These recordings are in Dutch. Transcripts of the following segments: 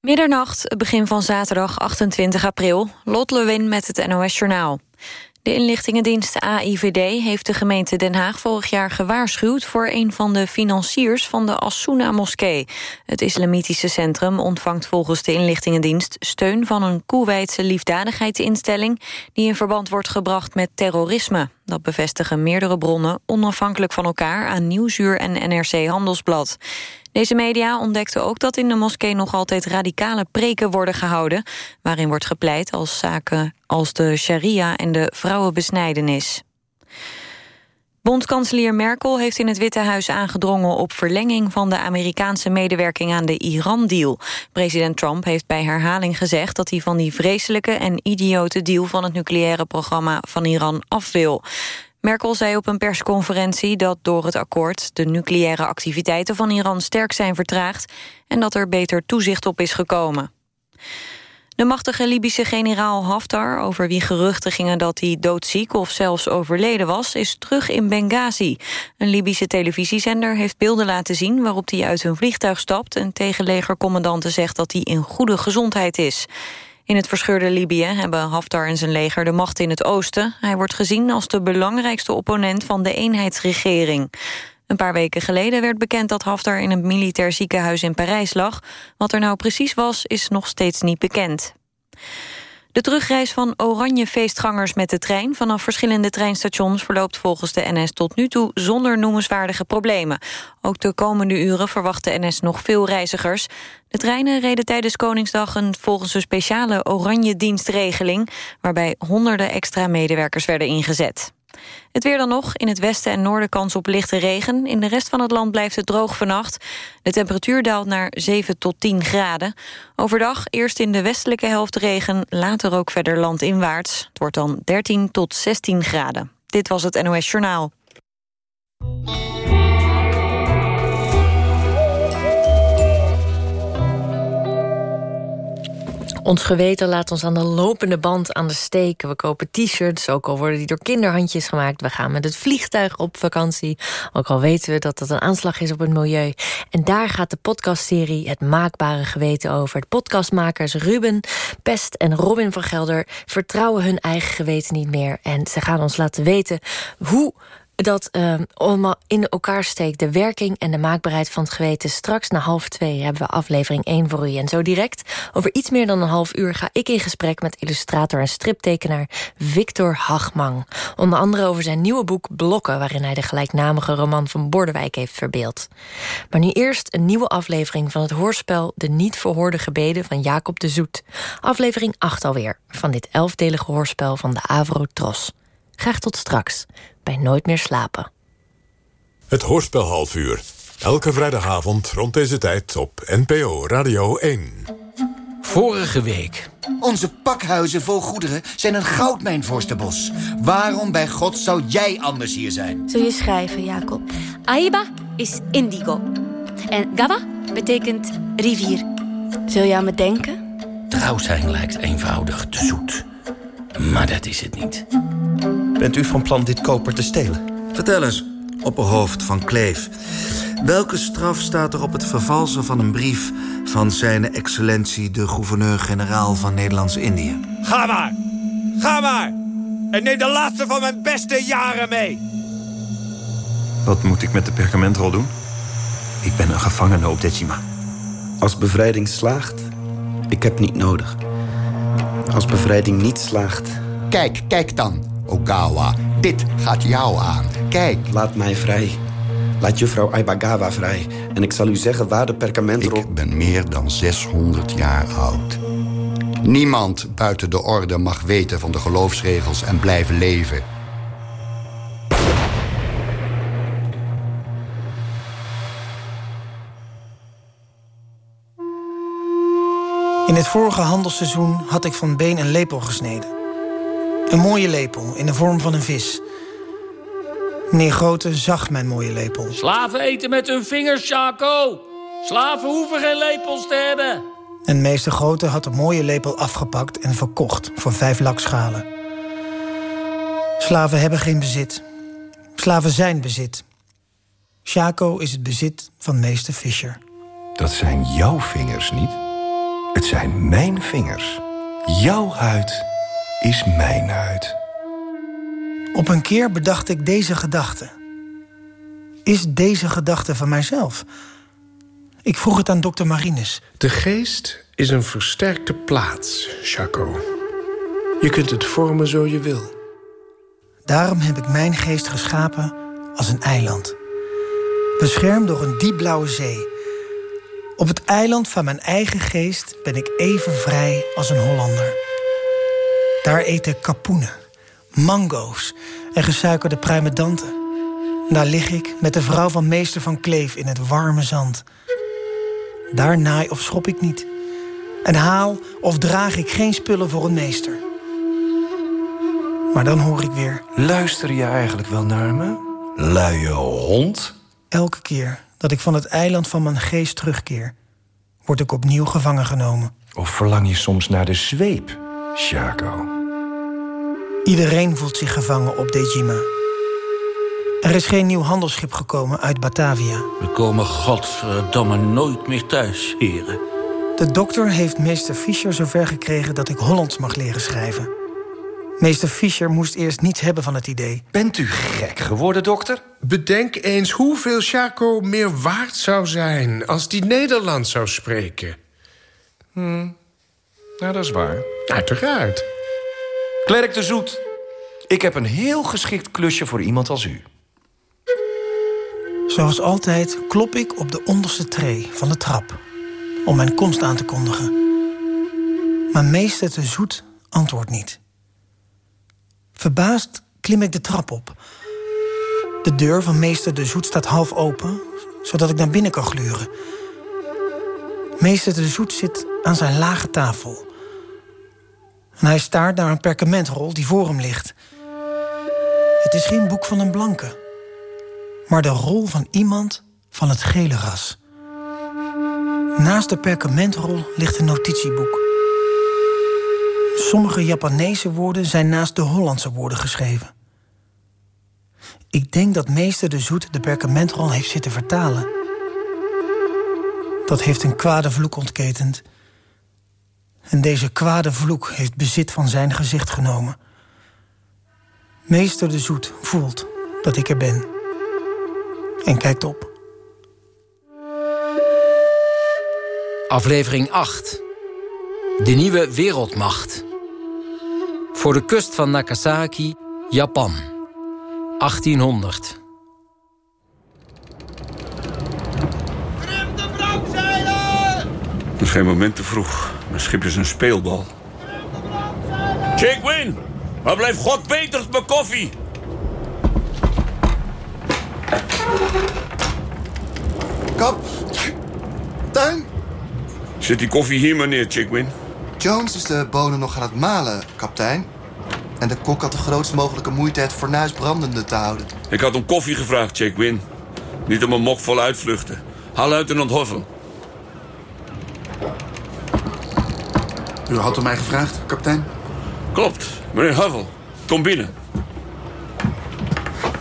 Middernacht, begin van zaterdag 28 april. Lot Lewin met het NOS Journaal. De inlichtingendienst AIVD heeft de gemeente Den Haag vorig jaar gewaarschuwd voor een van de financiers van de Assouna-moskee. Het islamitische centrum ontvangt volgens de inlichtingendienst steun van een Koeweitse liefdadigheidsinstelling die in verband wordt gebracht met terrorisme. Dat bevestigen meerdere bronnen onafhankelijk van elkaar aan Nieuwsuur en NRC Handelsblad. Deze media ontdekten ook dat in de moskee nog altijd radicale preken worden gehouden... waarin wordt gepleit als zaken als de sharia en de vrouwenbesnijdenis. Bondskanselier Merkel heeft in het Witte Huis aangedrongen op verlenging van de Amerikaanse medewerking aan de Iran-deal. President Trump heeft bij herhaling gezegd dat hij van die vreselijke en idiote deal van het nucleaire programma van Iran af wil. Merkel zei op een persconferentie dat door het akkoord... de nucleaire activiteiten van Iran sterk zijn vertraagd... en dat er beter toezicht op is gekomen. De machtige Libische generaal Haftar, over wie geruchten gingen dat hij doodziek of zelfs overleden was, is terug in Benghazi. Een Libische televisiezender heeft beelden laten zien waarop hij uit een vliegtuig stapt en tegen legercommandanten zegt dat hij in goede gezondheid is. In het verscheurde Libië hebben Haftar en zijn leger de macht in het oosten. Hij wordt gezien als de belangrijkste opponent van de eenheidsregering. Een paar weken geleden werd bekend dat Haftar in een militair ziekenhuis in Parijs lag. Wat er nou precies was, is nog steeds niet bekend. De terugreis van oranje feestgangers met de trein... vanaf verschillende treinstations verloopt volgens de NS tot nu toe... zonder noemenswaardige problemen. Ook de komende uren verwacht de NS nog veel reizigers. De treinen reden tijdens Koningsdag een volgens een speciale oranje dienstregeling... waarbij honderden extra medewerkers werden ingezet. Het weer dan nog. In het westen en noorden kans op lichte regen. In de rest van het land blijft het droog vannacht. De temperatuur daalt naar 7 tot 10 graden. Overdag eerst in de westelijke helft regen, later ook verder landinwaarts. Het wordt dan 13 tot 16 graden. Dit was het NOS Journaal. Ons geweten laat ons aan de lopende band aan de steek. We kopen t-shirts, ook al worden die door kinderhandjes gemaakt. We gaan met het vliegtuig op vakantie. Ook al weten we dat dat een aanslag is op het milieu. En daar gaat de podcastserie Het Maakbare Geweten over. Podcastmakers Ruben, Pest en Robin van Gelder... vertrouwen hun eigen geweten niet meer. En ze gaan ons laten weten hoe dat uh, allemaal in elkaar steekt. De werking en de maakbaarheid van het geweten. Straks na half twee hebben we aflevering 1 voor u. En zo direct, over iets meer dan een half uur... ga ik in gesprek met illustrator en striptekenaar Victor Hagmang. Onder andere over zijn nieuwe boek Blokken... waarin hij de gelijknamige roman van Bordewijk heeft verbeeld. Maar nu eerst een nieuwe aflevering van het hoorspel... De niet verhoorde gebeden van Jacob de Zoet. Aflevering 8 alweer van dit elfdelige hoorspel van de Avro Tros. Graag tot straks bij Nooit meer slapen. Het Hoorspel half uur. Elke vrijdagavond rond deze tijd op NPO Radio 1. Vorige week. Onze pakhuizen vol goederen zijn een goudmijn, Vorstenbos. Waarom bij God zou jij anders hier zijn? Zul je schrijven, Jacob? Aiba is indigo. En Gawa betekent rivier. Zul je aan me denken? Trouw zijn lijkt eenvoudig te zoet. Maar dat is het niet. Bent u van plan dit koper te stelen? Vertel eens, opperhoofd van Kleef. Welke straf staat er op het vervalsen van een brief... van zijn excellentie de gouverneur-generaal van Nederlands-Indië? Ga maar! Ga maar! En neem de laatste van mijn beste jaren mee! Wat moet ik met de perkamentrol doen? Ik ben een gevangene op Dejima. Als bevrijding slaagt, ik heb niet nodig. Als bevrijding niet slaagt... Kijk, kijk dan, Ogawa. Dit gaat jou aan. Kijk. Laat mij vrij. Laat juffrouw Aibagawa vrij. En ik zal u zeggen waar de perkamentrol... Ik ben meer dan 600 jaar oud. Niemand buiten de orde mag weten van de geloofsregels en blijven leven. In het vorige handelsseizoen had ik van been een lepel gesneden. Een mooie lepel in de vorm van een vis. Meneer Grote zag mijn mooie lepel. Slaven eten met hun vingers, Chaco. Slaven hoeven geen lepels te hebben. En meester Grote had de mooie lepel afgepakt en verkocht voor vijf lakschalen. Slaven hebben geen bezit. Slaven zijn bezit. Chaco is het bezit van meester Fischer. Dat zijn jouw vingers niet? Het zijn mijn vingers. Jouw huid is mijn huid. Op een keer bedacht ik deze gedachte. Is deze gedachte van mijzelf? Ik vroeg het aan dokter Marinus. De geest is een versterkte plaats, Chaco. Je kunt het vormen zo je wil. Daarom heb ik mijn geest geschapen als een eiland. Beschermd door een diepblauwe zee. Op het eiland van mijn eigen geest ben ik even vrij als een Hollander. Daar eten kapoenen, mango's en gesuikerde pruimedanten. Daar lig ik met de vrouw van meester van Kleef in het warme zand. Daar naai of schop ik niet. En haal of draag ik geen spullen voor een meester. Maar dan hoor ik weer... Luister je eigenlijk wel naar me? Luie hond? Elke keer dat ik van het eiland van mijn geest terugkeer... word ik opnieuw gevangen genomen. Of verlang je soms naar de zweep, Chaco? Iedereen voelt zich gevangen op Dejima. Er is geen nieuw handelsschip gekomen uit Batavia. We komen godverdomme nooit meer thuis, heren. De dokter heeft meester Fischer zover gekregen dat ik Hollands mag leren schrijven. Meester Fischer moest eerst niets hebben van het idee. Bent u gek geworden, dokter? Bedenk eens hoeveel Chaco meer waard zou zijn... als die Nederlands zou spreken. Hm, nou, dat is waar. Uiteraard. Klerk de Zoet, ik heb een heel geschikt klusje voor iemand als u. Zoals altijd klop ik op de onderste tree van de trap... om mijn komst aan te kondigen. Maar meester de Zoet antwoordt niet. Verbaasd klim ik de trap op. De deur van meester de Zoet staat half open... zodat ik naar binnen kan gluren. Meester de Zoet zit aan zijn lage tafel. En hij staart naar een perkamentrol die voor hem ligt. Het is geen boek van een blanke... maar de rol van iemand van het gele ras. Naast de perkamentrol ligt een notitieboek... Sommige Japanese woorden zijn naast de Hollandse woorden geschreven. Ik denk dat meester de Zoet de perkamentrol heeft zitten vertalen. Dat heeft een kwade vloek ontketend. En deze kwade vloek heeft bezit van zijn gezicht genomen. Meester de Zoet voelt dat ik er ben. En kijkt op. Aflevering 8. De nieuwe wereldmacht. Voor de kust van Nagasaki, Japan. 1800. Het is geen moment te vroeg. Mijn schip is een speelbal. Jake Win, waar blijft God beter mijn koffie? Kap. Tuin. Zit die koffie hier, meneer Chickwin? Jones is de bonen nog aan het malen, kapitein. En de kok had de grootst mogelijke moeite het fornuis brandende te houden. Ik had om koffie gevraagd, Chickwin. Niet om een mok vol uitvluchten. Haal luitenant Hoffel. U had om mij gevraagd, kapitein? Klopt, meneer Huffel. Kom binnen.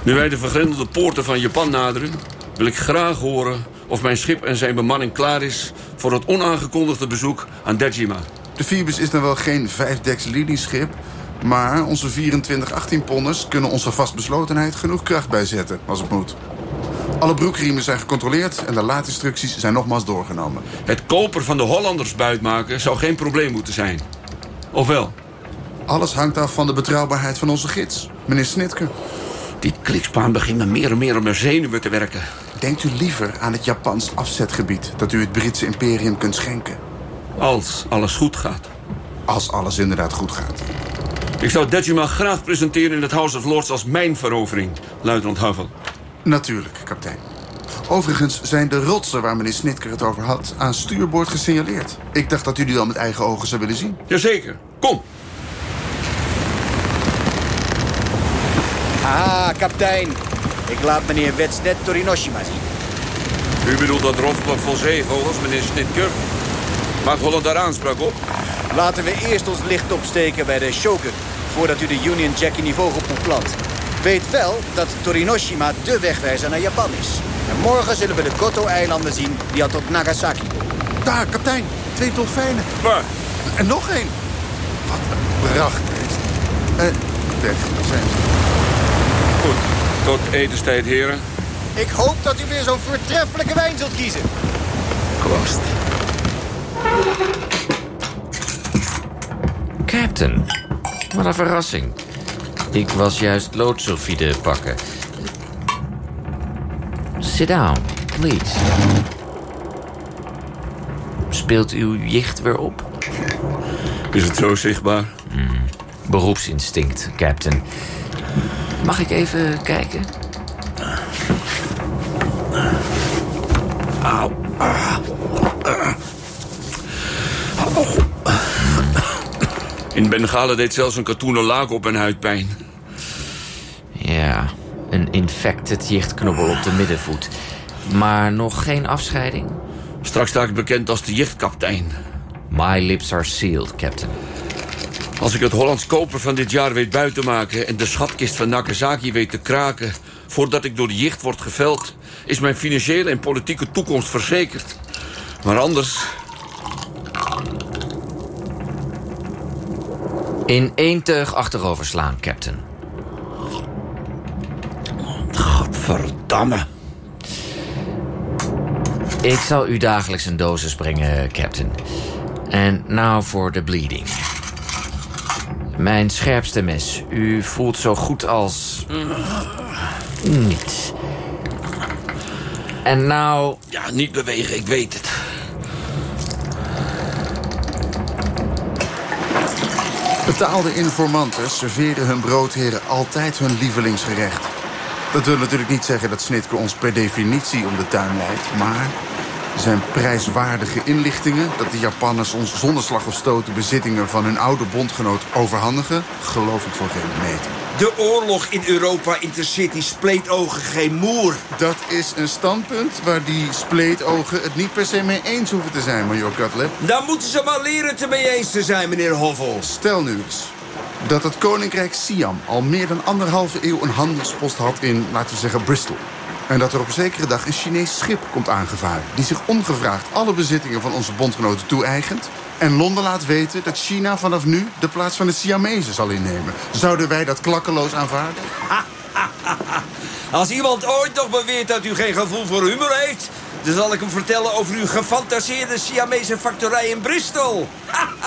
Nu wij de vergrendelde poorten van Japan naderen... wil ik graag horen of mijn schip en zijn bemanning klaar is... voor het onaangekondigde bezoek aan Dejima. De Phoebus is dan wel geen vijfdeks linieschip... maar onze 24 18-ponners kunnen onze vastbeslotenheid genoeg kracht bijzetten, als het moet. Alle broekriemen zijn gecontroleerd en de laadinstructies zijn nogmaals doorgenomen. Het koper van de Hollanders buitmaken zou geen probleem moeten zijn. Of wel? Alles hangt af van de betrouwbaarheid van onze gids, meneer Snitke. Die klikspaan begint me meer en meer op mijn zenuwen te werken. Denkt u liever aan het Japans afzetgebied... dat u het Britse imperium kunt schenken? Als alles goed gaat. Als alles inderdaad goed gaat. Ik zou Dejima graag presenteren in het House of Lords als mijn verovering, luitenant Huffel. Natuurlijk, kapitein. Overigens zijn de rotsen waar meneer Snitker het over had... aan stuurboord gesignaleerd. Ik dacht dat u die wel met eigen ogen zou willen zien. Jazeker. Kom. Ah, kapitein. Ik laat meneer Wets net Torinoshima zien. U bedoelt dat rotsblok vol zeevogels, meneer Snitker? Maakt Holland daar aanspraak op? Laten we eerst ons licht opsteken bij de Shogun... voordat u de Union Jack in die vogelpoep plant. Weet wel dat Torinoshima de wegwijzer naar Japan is. En morgen zullen we de Koto-eilanden zien die al tot Nagasaki komen. Daar, kapitein. Twee dolfijnen. Waar? En nog één. Wat een prachtbeest. Eh, weg zijn ze. Goed, tot etenstijd, heren. Ik hoop dat u weer zo'n voortreffelijke wijn zult kiezen. Kost. Captain, wat een verrassing. Ik was juist loodsulfide pakken. Sit down, please. Speelt uw jicht weer op? Is het zo zichtbaar? Hmm, beroepsinstinct, Captain. Mag ik even kijken? Auw. In Bengalen deed zelfs een katoenen laak op mijn huidpijn. Ja, een infected jichtknobbel op de middenvoet. Maar nog geen afscheiding? Straks sta ik bekend als de jichtkaptein. My lips are sealed, captain. Als ik het Hollands koper van dit jaar weet buiten te maken... en de schatkist van Nagasaki weet te kraken... voordat ik door de jicht word geveld... is mijn financiële en politieke toekomst verzekerd. Maar anders... In één teug achterover slaan, captain. Godverdamme. Ik zal u dagelijks een dosis brengen, captain. En nou voor de bleeding. Mijn scherpste mes. U voelt zo goed als... Niets. En nou... Ja, niet bewegen, ik weet het. Betaalde informanten serveren hun broodheren altijd hun lievelingsgerecht. Dat wil natuurlijk niet zeggen dat Snitke ons per definitie om de tuin leidt, maar zijn prijswaardige inlichtingen dat de Japanners ons zonder slag of stoot bezittingen van hun oude bondgenoot overhandigen, geloof ik voor geen meter. De oorlog in Europa die spleetogen geen moer. Dat is een standpunt waar die spleetogen het niet per se mee eens hoeven te zijn, major Cutlip. Dan moeten ze maar leren het ermee eens te zijn, meneer Hovel. Stel nu eens dat het koninkrijk Siam al meer dan anderhalve eeuw een handelspost had in, laten we zeggen, Bristol. En dat er op een zekere dag een Chinees schip komt aangevaren... die zich ongevraagd alle bezittingen van onze bondgenoten toe-eigent... en Londen laat weten dat China vanaf nu de plaats van de Siamezen zal innemen. Zouden wij dat klakkeloos aanvaarden? Als iemand ooit nog beweert dat u geen gevoel voor humor heeft... dan zal ik hem vertellen over uw gefantaseerde Siamese factorij in Bristol.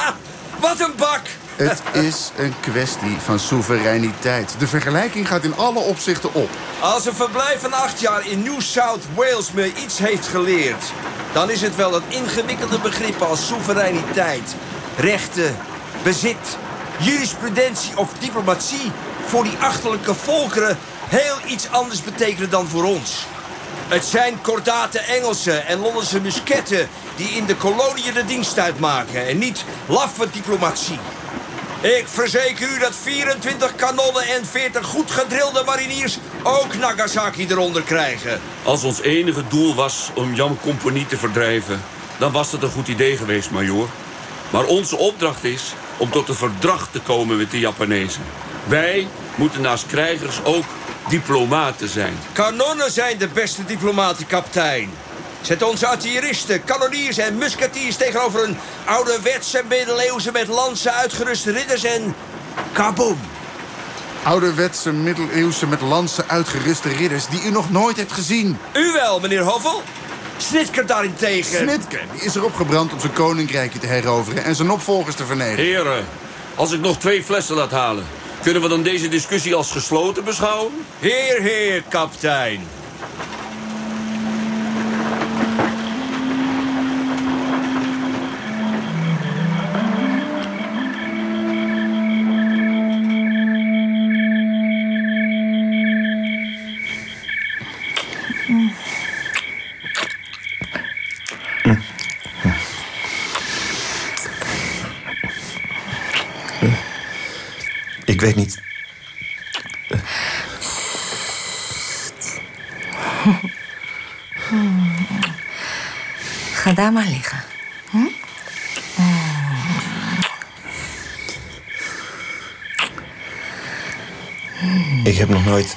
Wat een bak! Het is een kwestie van soevereiniteit. De vergelijking gaat in alle opzichten op. Als een verblijf van acht jaar in New South Wales me iets heeft geleerd... dan is het wel dat ingewikkelde begrippen als soevereiniteit... rechten, bezit, jurisprudentie of diplomatie... voor die achterlijke volkeren heel iets anders betekenen dan voor ons. Het zijn kordate Engelsen en Londense musketten... die in de koloniën de dienst uitmaken... en niet laffe diplomatie. Ik verzeker u dat 24 kanonnen en 40 goed gedrilde mariniers ook Nagasaki eronder krijgen. Als ons enige doel was om Jan Compagnie te verdrijven... dan was dat een goed idee geweest, majoor. Maar onze opdracht is om tot een verdrag te komen met de Japanezen. Wij moeten naast krijgers ook diplomaten zijn. Kanonnen zijn de beste diplomaten, kapitein. Zet onze artilleristen, kanoniers en musketiers tegenover een ouderwetse middeleeuwse met lansen uitgeruste ridders en kaboom. Ouderwetse middeleeuwse met lansen uitgeruste ridders die u nog nooit hebt gezien. U wel, meneer Hovel. Snitker daarentegen. Snitker, die is erop gebrand om zijn koninkrijkje te heroveren en zijn opvolgers te vernederen. Heren, als ik nog twee flessen laat halen... kunnen we dan deze discussie als gesloten beschouwen? Heer, heer, kapitein. Ik weet niet. Ga daar maar liggen. Hm? Ik heb nog nooit...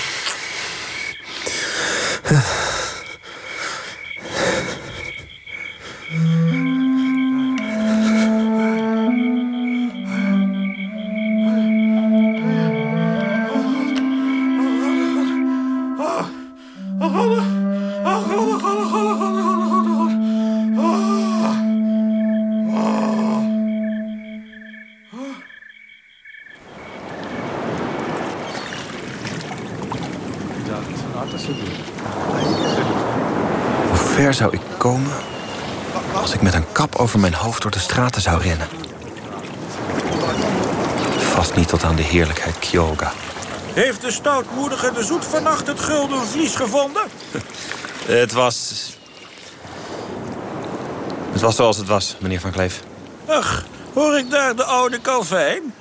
over mijn hoofd door de straten zou rennen? Vast niet tot aan de heerlijkheid Kyoga. Heeft de stoutmoedige de zoet vannacht het gulden vlies gevonden? Het was... Het was zoals het was, meneer Van Kleef. Ach, hoor ik daar de oude Calvijn?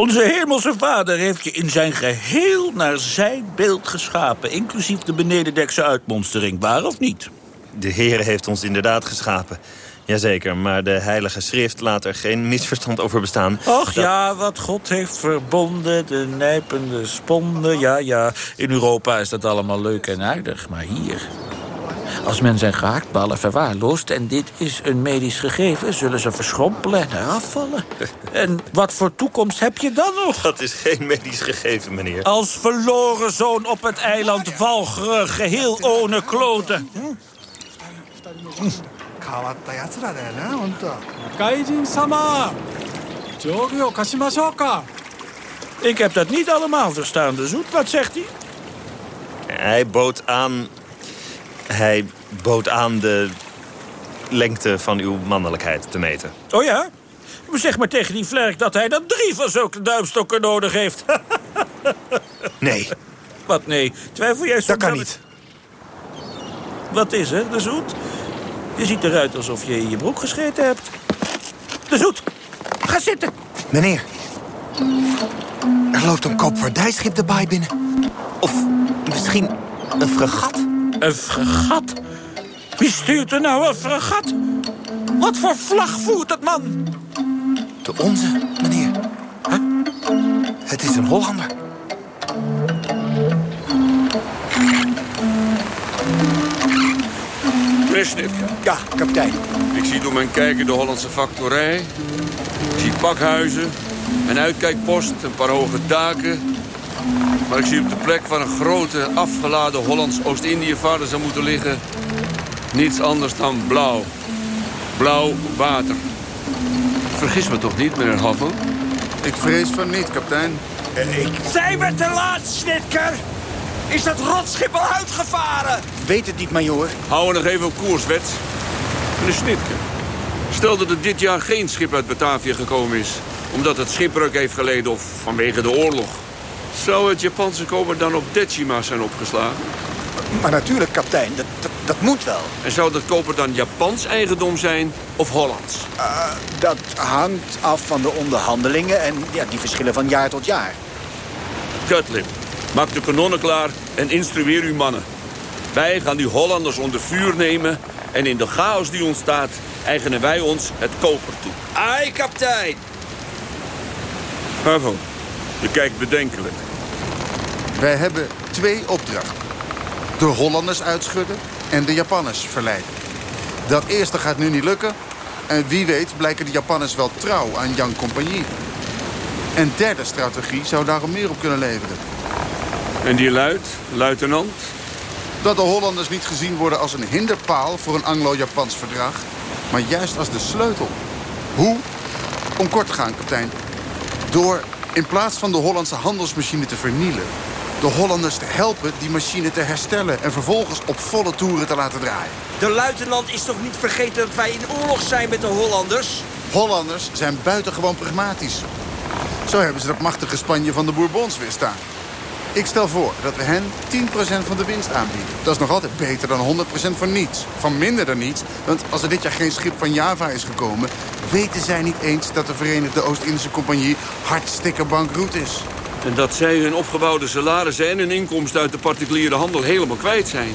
Onze hemelse vader heeft je in zijn geheel naar zijn beeld geschapen... inclusief de benedendekse uitmonstering, waar of niet? De Heer heeft ons inderdaad geschapen. Jazeker, maar de Heilige Schrift laat er geen misverstand over bestaan. Och ja, wat God heeft verbonden, de nijpende sponden. Ja, ja, in Europa is dat allemaal leuk en aardig, maar hier... Als men zijn gehaktballen verwaarloost en dit is een medisch gegeven... zullen ze verschrompelen en eraf vallen. En wat voor toekomst heb je dan nog? Dat is geen medisch gegeven, meneer. Als verloren zoon op het eiland Walcheren, geheel ohne kloten. Hm? Kaijin-sama, Jogyo Kashimashoka. Ik heb dat niet allemaal verstaan. De zoet, wat zegt hij? Hij bood aan hij bood aan de lengte van uw mannelijkheid te meten. Oh ja? Zeg maar tegen die vlerk dat hij dan drie van zulke duimstokken nodig heeft. Nee. Wat nee? Twijfel jij soms Dat kan niet. het- Wat is er, de zoet? Je ziet eruit alsof je in je broek gescheten hebt. De zoet, ga zitten. Meneer, er loopt een koopvaardijschip de baai binnen. Of misschien een fregat? Een fregat? Wie stuurt er nou een fregat? Wat voor vlag voert dat man? De onze, meneer. Het is een Hollander. Meneer Snitke. Ja, kapitein. Ik zie door mijn kijken de Hollandse factorij. Ik zie pakhuizen, een uitkijkpost, een paar hoge daken. Maar ik zie op de plek waar een grote, afgeladen Hollands Oost-Indië-vaarder zou moeten liggen... niets anders dan blauw. Blauw water. Vergis me toch niet, meneer Havel? Ik vrees van niet, kapitein. Zijn we te laat, Snitker? Is dat rotschip al uitgevaren? Weet het niet, majoor. Hou nog even op koers, Wets. Meneer Snitke, stel dat er dit jaar geen schip uit Batavia gekomen is... omdat het schipbreuk heeft geleden of vanwege de oorlog... zou het Japanse koper dan op Dechima zijn opgeslagen? Maar natuurlijk, kapitein. Dat, dat, dat moet wel. En zou dat koper dan Japans eigendom zijn of Hollands? Eh, dat hangt af van de onderhandelingen en ja, die verschillen van jaar tot jaar. Kutlip, maak de kanonnen klaar en instrueer uw mannen. Wij gaan die Hollanders onder vuur nemen... en in de chaos die ontstaat, eigenen wij ons het koper toe. Ai, kapitein. Bravo, je kijkt bedenkelijk. Wij hebben twee opdrachten. De Hollanders uitschudden en de Japanners verleiden. Dat eerste gaat nu niet lukken. En wie weet blijken de Japanners wel trouw aan Yang Compagnie. Een derde strategie zou daarom meer op kunnen leveren. En die luidt, luitenant? Dat de Hollanders niet gezien worden als een hinderpaal voor een Anglo-Japans verdrag... maar juist als de sleutel. Hoe? Om kort te gaan, kapitein. Door in plaats van de Hollandse handelsmachine te vernielen... de Hollanders te helpen die machine te herstellen... en vervolgens op volle toeren te laten draaien. De luitenant is toch niet vergeten dat wij in oorlog zijn met de Hollanders? Hollanders zijn buitengewoon pragmatisch. Zo hebben ze dat machtige Spanje van de Bourbons weerstaan. Ik stel voor dat we hen 10% van de winst aanbieden. Dat is nog altijd beter dan 100% van niets. Van minder dan niets. Want als er dit jaar geen schip van Java is gekomen... weten zij niet eens dat de Verenigde Oost-Indische Compagnie hartstikke bankroet is. En dat zij hun opgebouwde salarissen en hun inkomsten uit de particuliere handel helemaal kwijt zijn.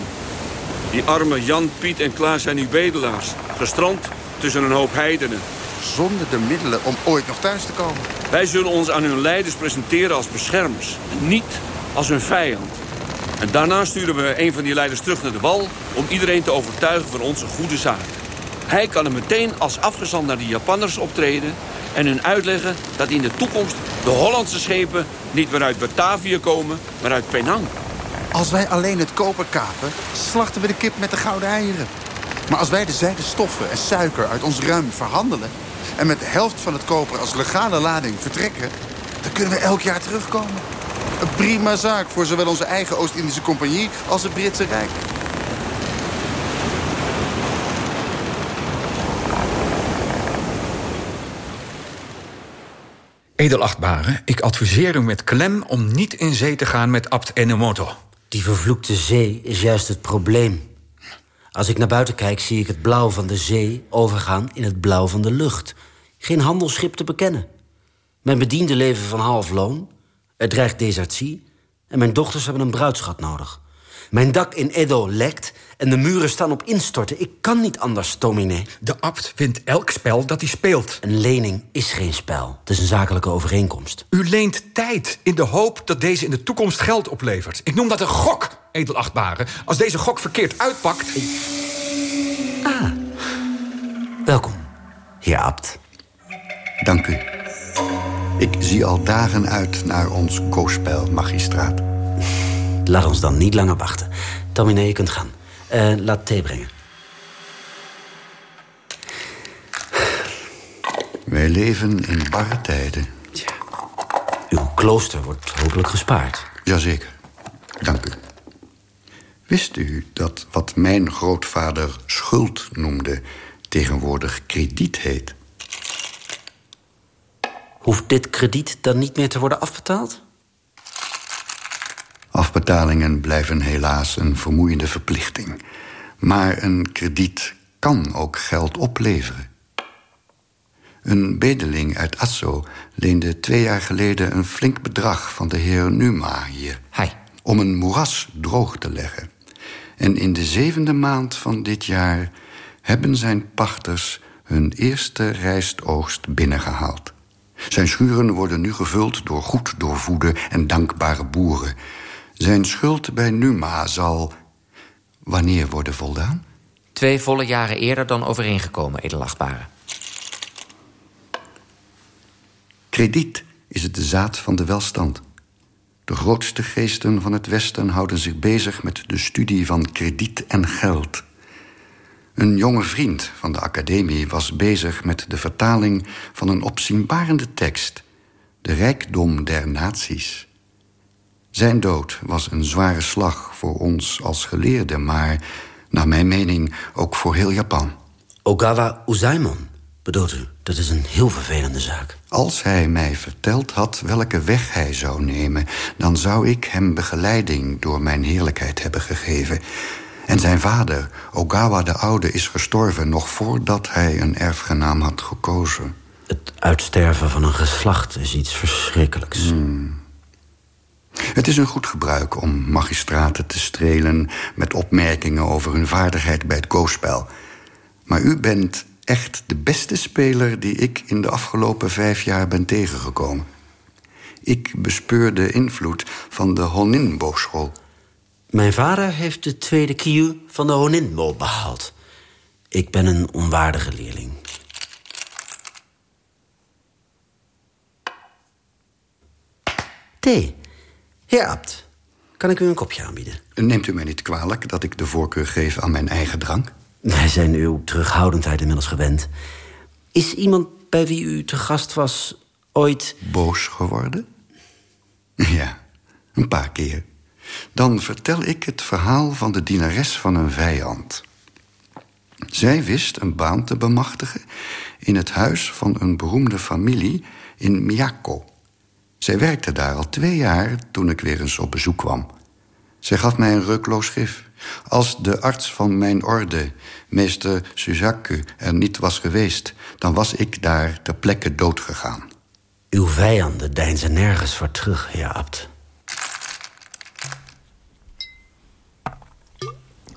Die arme Jan, Piet en Klaas zijn nu bedelaars. Gestrand tussen een hoop heidenen. Zonder de middelen om ooit nog thuis te komen. Wij zullen ons aan hun leiders presenteren als beschermers. En niet als hun vijand. En daarna sturen we een van die leiders terug naar de wal... om iedereen te overtuigen van onze goede zaak. Hij kan er meteen als afgezant naar de Japanners optreden... en hun uitleggen dat in de toekomst de Hollandse schepen... niet meer uit Batavia komen, maar uit Penang. Als wij alleen het koper kapen, slachten we de kip met de gouden eieren. Maar als wij de zijde stoffen en suiker uit ons ruim verhandelen... en met de helft van het koper als legale lading vertrekken... dan kunnen we elk jaar terugkomen. Een prima zaak voor zowel onze eigen Oost-Indische Compagnie als het Britse Rijk. Edelachtbare, ik adviseer u met klem om niet in zee te gaan met Abt Enomoto. Die vervloekte zee is juist het probleem. Als ik naar buiten kijk, zie ik het blauw van de zee overgaan in het blauw van de lucht. Geen handelsschip te bekennen. Mijn bedienden leven van half loon. Er dreigt desertie. En mijn dochters hebben een bruidschat nodig. Mijn dak in Edo lekt en de muren staan op instorten. Ik kan niet anders, dominee. De abt wint elk spel dat hij speelt. Een lening is geen spel. Het is een zakelijke overeenkomst. U leent tijd in de hoop dat deze in de toekomst geld oplevert. Ik noem dat een gok, edelachtbare. Als deze gok verkeerd uitpakt... Ah, welkom, heer abt. Dank u. Ik zie al dagen uit naar ons kospel, magistraat. Laat ons dan niet langer wachten. Dominee, je kunt gaan. Eh, laat thee brengen. Wij leven in barre tijden. Uw klooster wordt hopelijk gespaard. Jazeker. Dank u. Wist u dat wat mijn grootvader schuld noemde... tegenwoordig krediet heet? Hoeft dit krediet dan niet meer te worden afbetaald? Afbetalingen blijven helaas een vermoeiende verplichting. Maar een krediet kan ook geld opleveren. Een bedeling uit Asso leende twee jaar geleden een flink bedrag van de heer Numa hier. Hi. Om een moeras droog te leggen. En in de zevende maand van dit jaar hebben zijn pachters hun eerste rijstoogst binnengehaald. Zijn schuren worden nu gevuld door goed doorvoede en dankbare boeren. Zijn schuld bij Numa zal wanneer worden voldaan? Twee volle jaren eerder dan overeengekomen, edelachtbare. Krediet is het de zaad van de welstand. De grootste geesten van het Westen houden zich bezig met de studie van krediet en geld. Een jonge vriend van de academie was bezig met de vertaling van een opzienbarende tekst, De rijkdom der naties. Zijn dood was een zware slag voor ons als geleerden, maar naar mijn mening ook voor heel Japan. Ogawa Uzaimon, bedoelt u? Dat is een heel vervelende zaak. Als hij mij verteld had welke weg hij zou nemen... dan zou ik hem begeleiding door mijn heerlijkheid hebben gegeven. En zijn vader, Ogawa de Oude, is gestorven... nog voordat hij een erfgenaam had gekozen. Het uitsterven van een geslacht is iets verschrikkelijks. Hmm. Het is een goed gebruik om magistraten te strelen... met opmerkingen over hun vaardigheid bij het go-spel. Maar u bent echt de beste speler die ik in de afgelopen vijf jaar ben tegengekomen. Ik bespeur de invloed van de Honinbo-school. Mijn vader heeft de tweede Kyu van de Honinbo behaald. Ik ben een onwaardige leerling. Thee. Heer Abt, kan ik u een kopje aanbieden? Neemt u mij niet kwalijk dat ik de voorkeur geef aan mijn eigen drank? Wij zijn uw terughoudendheid inmiddels gewend. Is iemand bij wie u te gast was ooit... Boos geworden? Ja, een paar keer. Dan vertel ik het verhaal van de dienares van een vijand. Zij wist een baan te bemachtigen in het huis van een beroemde familie in Miyako. Zij werkte daar al twee jaar toen ik weer eens op bezoek kwam. Zij gaf mij een reukloos gif. Als de arts van mijn orde, meester Suzaku, er niet was geweest... dan was ik daar ter plekke doodgegaan. Uw vijanden deinzen nergens voor terug, heer Abt.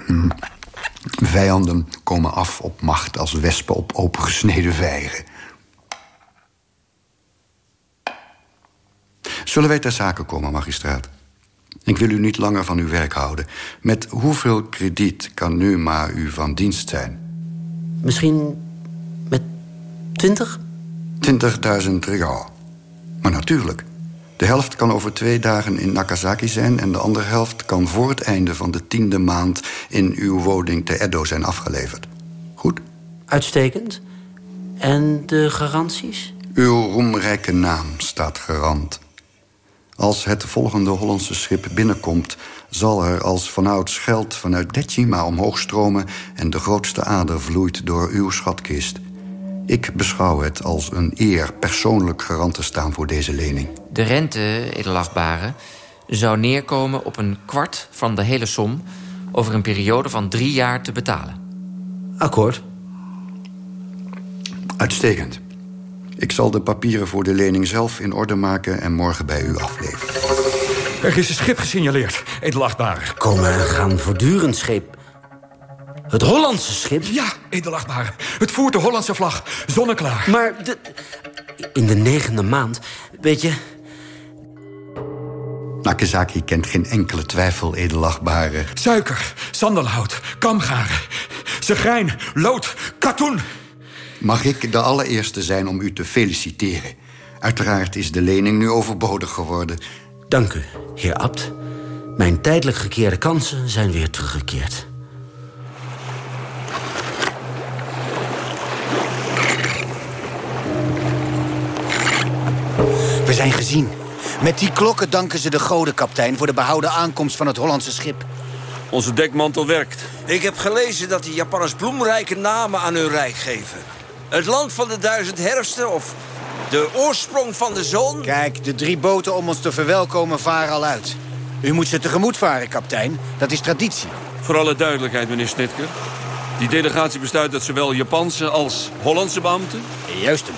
Hm. Vijanden komen af op macht als wespen op opengesneden vijgen. Zullen wij ter zake komen, magistraat? Ik wil u niet langer van uw werk houden. Met hoeveel krediet kan nu maar u van dienst zijn? Misschien met twintig? 20.000 real. Maar natuurlijk. De helft kan over twee dagen in Nagasaki zijn... en de andere helft kan voor het einde van de tiende maand... in uw woning te Edo zijn afgeleverd. Goed? Uitstekend. En de garanties? Uw roemrijke naam staat garant. Als het volgende Hollandse schip binnenkomt... zal er als vanouds geld vanuit Dechima omhoog stromen... en de grootste ader vloeit door uw schatkist. Ik beschouw het als een eer persoonlijk garant te staan voor deze lening. De rente, edelachtbare, zou neerkomen op een kwart van de hele som... over een periode van drie jaar te betalen. Akkoord. Uitstekend. Ik zal de papieren voor de lening zelf in orde maken... en morgen bij u afleveren. Er is een schip gesignaleerd, edelachtbare. Komen en gaan voortdurend scheep. Het Hollandse schip? Ja, edelachtbare. Het voert de Hollandse vlag. Zonneklaar. Maar de... in de negende maand, weet je... Nakezaki kent geen enkele twijfel, edelachtbare. Suiker, sandelhout, kamgaren, segrijn, lood, katoen. Mag ik de allereerste zijn om u te feliciteren? Uiteraard is de lening nu overbodig geworden. Dank u, heer Abt. Mijn tijdelijk gekeerde kansen zijn weer teruggekeerd. We zijn gezien. Met die klokken danken ze de goden, kapitein... voor de behouden aankomst van het Hollandse schip. Onze dekmantel werkt. Ik heb gelezen dat de Japanners bloemrijke namen aan hun rijk geven. Het land van de duizend herfsten of de oorsprong van de zon. Kijk, de drie boten om ons te verwelkomen varen al uit. U moet ze tegemoet varen, kapitein. Dat is traditie. Voor alle duidelijkheid, meneer Snitker. Die delegatie bestaat uit zowel Japanse als Hollandse beambten. Juist hem.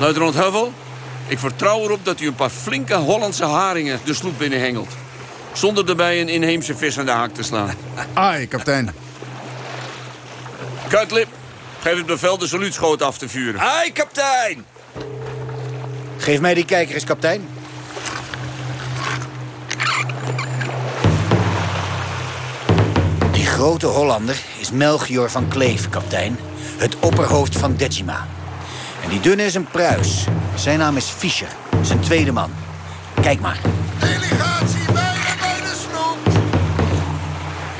Luitenant Heuvel, ik vertrouw erop dat u een paar flinke Hollandse haringen de sloep binnenhengelt. Zonder erbij een inheemse vis aan de haak te slaan. Ai, kapitein. Kuitlip, geef het bevel de saluutschoot af te vuren. Ai, kapitein! Geef mij die kijker eens, kapitein. Die grote Hollander is Melchior van Kleef, kapitein. Het opperhoofd van Dechima. En die dunne is een pruis. Zijn naam is Fischer, zijn tweede man. Kijk maar. Delegatie bijna bij de sloep.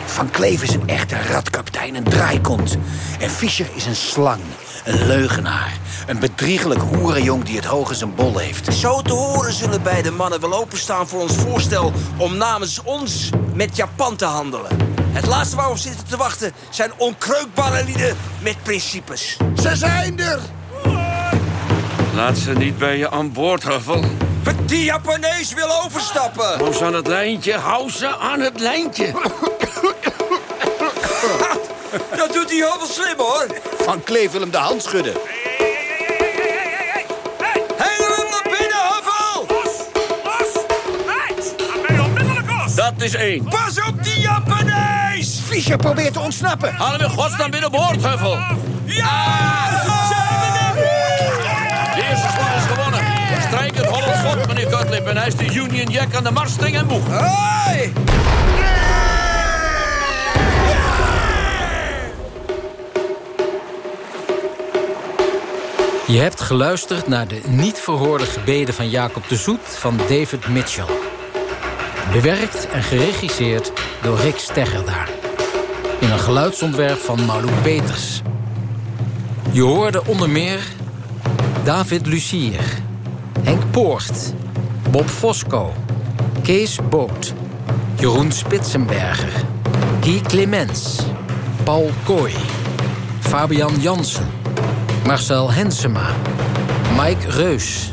Van Kleef is een echte radkapitein, een draaikont. En Fischer is een slang, een leugenaar. Een bedriegelijk hoerenjong die het hoog in zijn bol heeft. Zo te horen zullen beide mannen wel openstaan voor ons voorstel... om namens ons met Japan te handelen. Het laatste waar we op zitten te wachten zijn onkreukbare lieden met principes. Ze zijn er! Laat ze niet bij je aan boord, Huffel. Die Japanees wil overstappen. Hou ze aan het lijntje, hou ze aan het lijntje. Dat doet hij heel veel slim, hoor. Van Kleef wil hem de hand schudden. Hengel hem naar binnen, Huffel! Dat is één. Pas op die Japanees! Fischer probeert te ontsnappen. Haal hem in godsnaam binnenboord, Huffel. Ja! En hij is de Union Jack aan de marsting en boeg. Hoi! Je hebt geluisterd naar de niet verhoorde gebeden van Jacob de Zoet van David Mitchell. Bewerkt en geregisseerd door Rick Steggerdaar. In een geluidsontwerp van Malou Peters. Je hoorde onder meer David Lucier, Henk Poort, Bob Fosco, Kees Boot, Jeroen Spitsenberger, Guy Clemens, Paul Kooi, Fabian Jansen, Marcel Hensema, Mike Reus,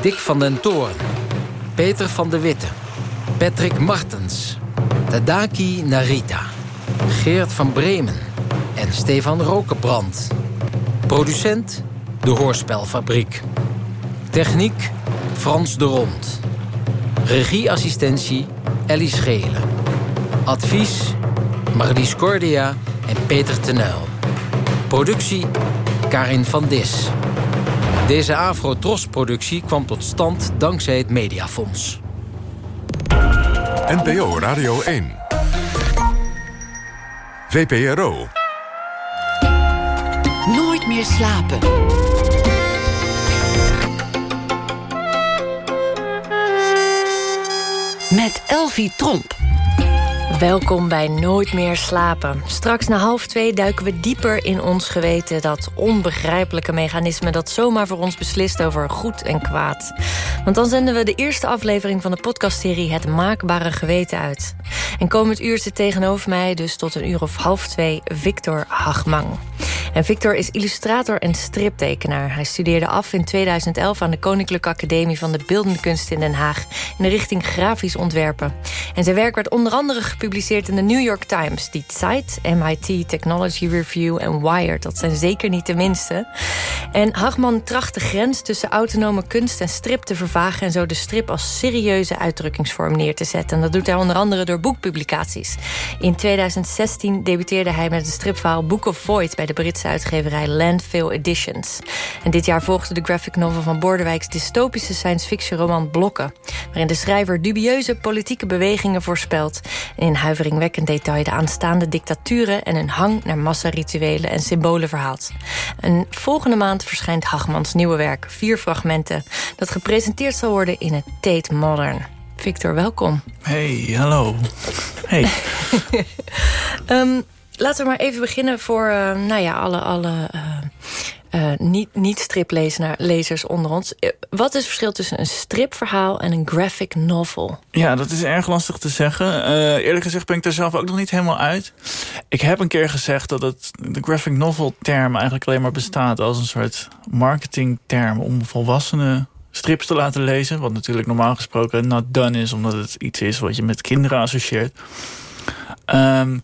Dick van den Toren, Peter van de Witte, Patrick Martens, Tadaki Narita, Geert van Bremen en Stefan Rokenbrand. Producent De Hoorspelfabriek. Techniek Frans de Rond. Regieassistentie Ellie Schelen. Advies Marlies Cordia en Peter Tenuil. Productie Karin van Dis. Deze Afro-Tros-productie kwam tot stand dankzij het Mediafonds. NPO Radio 1. VPRO. Nooit meer slapen. Elvie Tromp. Welkom bij Nooit meer slapen. Straks na half twee duiken we dieper in ons geweten... dat onbegrijpelijke mechanisme dat zomaar voor ons beslist over goed en kwaad. Want dan zenden we de eerste aflevering van de podcastserie... Het Maakbare Geweten uit. En komend uur zit tegenover mij dus tot een uur of half twee... Victor Hagmang. En Victor is illustrator en striptekenaar. Hij studeerde af in 2011 aan de Koninklijke Academie van de Beeldende Kunsten in Den Haag... in de richting grafisch ontwerpen. En zijn werk werd onder andere gepubliceerd in de New York Times... Die Zeit, MIT Technology Review en Wired. Dat zijn zeker niet de minste. En Hagman tracht de grens tussen autonome kunst en strip te vervagen... en zo de strip als serieuze uitdrukkingsvorm neer te zetten. En dat doet hij onder andere door boekpublicaties. In 2016 debuteerde hij met het stripverhaal Book of Void... bij de Britse uitgeverij Landfill Editions. En dit jaar volgde de graphic novel van Bordewijks dystopische science fiction roman Blokken, waarin de schrijver dubieuze politieke bewegingen voorspelt en in huiveringwekkend detail de aanstaande dictaturen en een hang naar massarituelen en symbolen verhaalt. En volgende maand verschijnt Hagmans nieuwe werk, vier fragmenten, dat gepresenteerd zal worden in het Tate Modern. Victor, welkom. Hey, hallo. Hey. um, laten we maar even beginnen voor uh, nou ja, alle, alle uh, uh, niet-striplezers onder ons. Wat is het verschil tussen een stripverhaal en een graphic novel? Ja, dat is erg lastig te zeggen. eerlijk gezegd ben ik daar zelf ook nog niet helemaal uit. Ik heb een keer gezegd dat het, de graphic novel term eigenlijk alleen maar bestaat... als een soort marketingterm om volwassenen strips te laten lezen. Wat natuurlijk normaal gesproken not done is... omdat het iets is wat je met kinderen associeert. Um,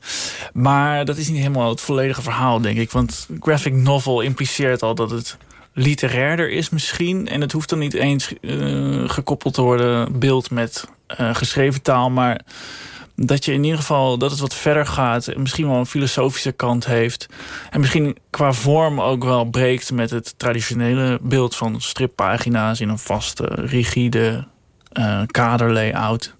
maar dat is niet helemaal het volledige verhaal, denk ik. Want graphic novel impliceert al dat het literairder is misschien. En het hoeft dan niet eens uh, gekoppeld te worden... beeld met uh, geschreven taal, maar dat je in ieder geval dat het wat verder gaat... en misschien wel een filosofische kant heeft. En misschien qua vorm ook wel breekt met het traditionele beeld van strippagina's... in een vaste, rigide uh, kaderlayout.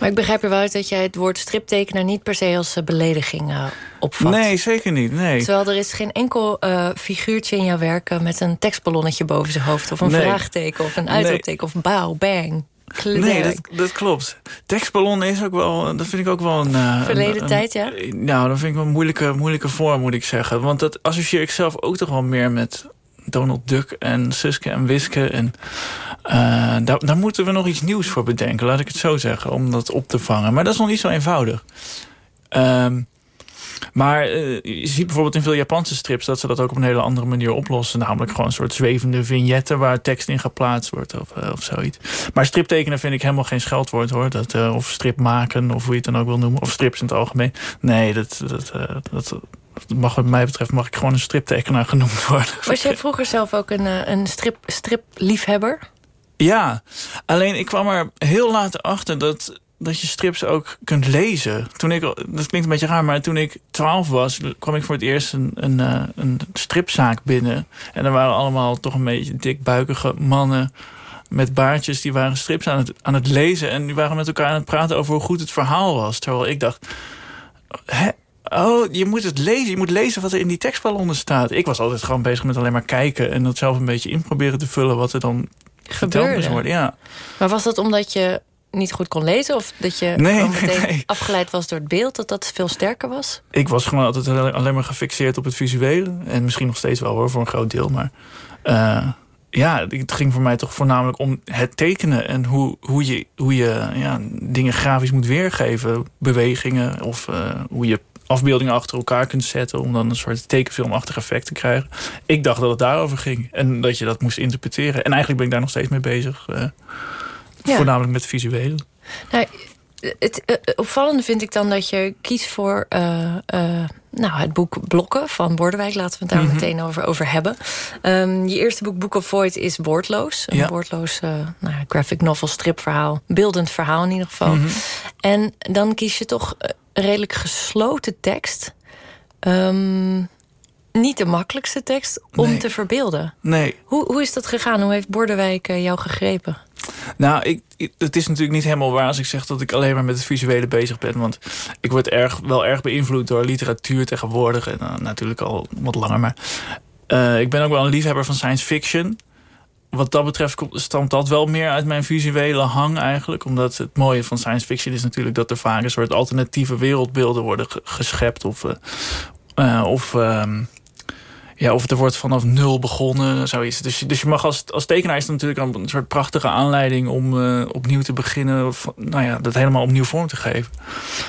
Maar ik begrijp er wel uit dat jij het woord striptekenaar... niet per se als belediging uh, opvat. Nee, zeker niet. Nee. Terwijl er is geen enkel uh, figuurtje in jouw werk... met een tekstballonnetje boven zijn hoofd... of een nee. vraagteken of een uitroepteken nee. of bauw, bang. Nee, dat, dat, klopt. Tekstballonnen is ook wel, dat vind ik ook wel een... Verleden een, tijd, ja? Nou, dat vind ik wel een moeilijke, moeilijke vorm, moet ik zeggen. Want dat associeer ik zelf ook toch wel meer met Donald Duck en Suske en Wiske. En uh, daar, moeten we nog iets nieuws voor bedenken, laat ik het zo zeggen, om dat op te vangen. Maar dat is nog niet zo eenvoudig. Um, maar uh, je ziet bijvoorbeeld in veel Japanse strips... dat ze dat ook op een hele andere manier oplossen. Namelijk gewoon een soort zwevende vignetten... waar tekst in geplaatst wordt of, uh, of zoiets. Maar striptekenen vind ik helemaal geen scheldwoord hoor. Dat, of strip maken, of hoe je het dan ook wil noemen. Of strips in het algemeen. Nee, dat, dat, dat, mag wat mij betreft mag ik gewoon een striptekenaar genoemd worden. Was jij vroeger zelf ook een, een strip, stripliefhebber? Ja, alleen ik kwam er heel laat achter dat, dat je strips ook kunt lezen. Toen ik, dat klinkt een beetje raar, maar toen ik twaalf was... kwam ik voor het eerst een, een, uh, een stripzaak binnen. En er waren allemaal toch een beetje dikbuikige mannen met baardjes. Die waren strips aan het, aan het lezen. En die waren met elkaar aan het praten over hoe goed het verhaal was. Terwijl ik dacht... Hè? Oh, je moet het lezen. Je moet lezen wat er in die tekstballonnen staat. Ik was altijd gewoon bezig met alleen maar kijken... en dat zelf een beetje in proberen te vullen... wat er dan verteld moest worden. Ja. Maar was dat omdat je niet goed kon lezen? Of dat je nee, meteen nee. afgeleid was door het beeld? Dat dat veel sterker was? Ik was gewoon altijd alleen maar gefixeerd op het visuele. En misschien nog steeds wel hoor, voor een groot deel. Maar uh, ja, het ging voor mij toch voornamelijk om het tekenen. En hoe, hoe je, hoe je ja, dingen grafisch moet weergeven. Bewegingen of uh, hoe je afbeeldingen achter elkaar kunt zetten... om dan een soort tekenfilmachtig effect te krijgen. Ik dacht dat het daarover ging. En dat je dat moest interpreteren. En eigenlijk ben ik daar nog steeds mee bezig. Uh, ja. Voornamelijk met visuele. Nou, het eh, opvallende vind ik dan dat je kiest voor uh, uh, nou, het boek Blokken van Bordewijk. Laten we het daar Mhm. meteen over, over hebben. Um, je eerste boek, Book of Void, is woordloos. Een Ja. woordloos nou, graphic novel, stripverhaal. Beeldend verhaal in ieder geval. Mhm. En dan kies je toch redelijk gesloten tekst. Um, niet de makkelijkste tekst om Nee. te verbeelden. Nee. Hoe, hoe is dat gegaan? Hoe heeft Bordewijk uh, jou gegrepen? Nou, ik, ik- het is natuurlijk niet helemaal waar als ik zeg dat ik alleen maar met het visuele bezig ben. Want ik word erg, wel erg beïnvloed door literatuur tegenwoordig. En uh, natuurlijk al wat langer. Maar uh, ik ben ook wel een liefhebber van science fiction. Wat dat betreft komt- stamt dat wel meer uit mijn visuele hang eigenlijk. Omdat het mooie van science fiction is natuurlijk... dat er vaak een soort alternatieve wereldbeelden worden ge- geschept. Of, uh, uh, of ehm, ja, of er wordt vanaf nul begonnen, zoiets. Dus, dus je mag als, als tekenaar is het natuurlijk een soort prachtige aanleiding om uh, opnieuw te beginnen. Of, nou ja, dat helemaal opnieuw vorm te geven.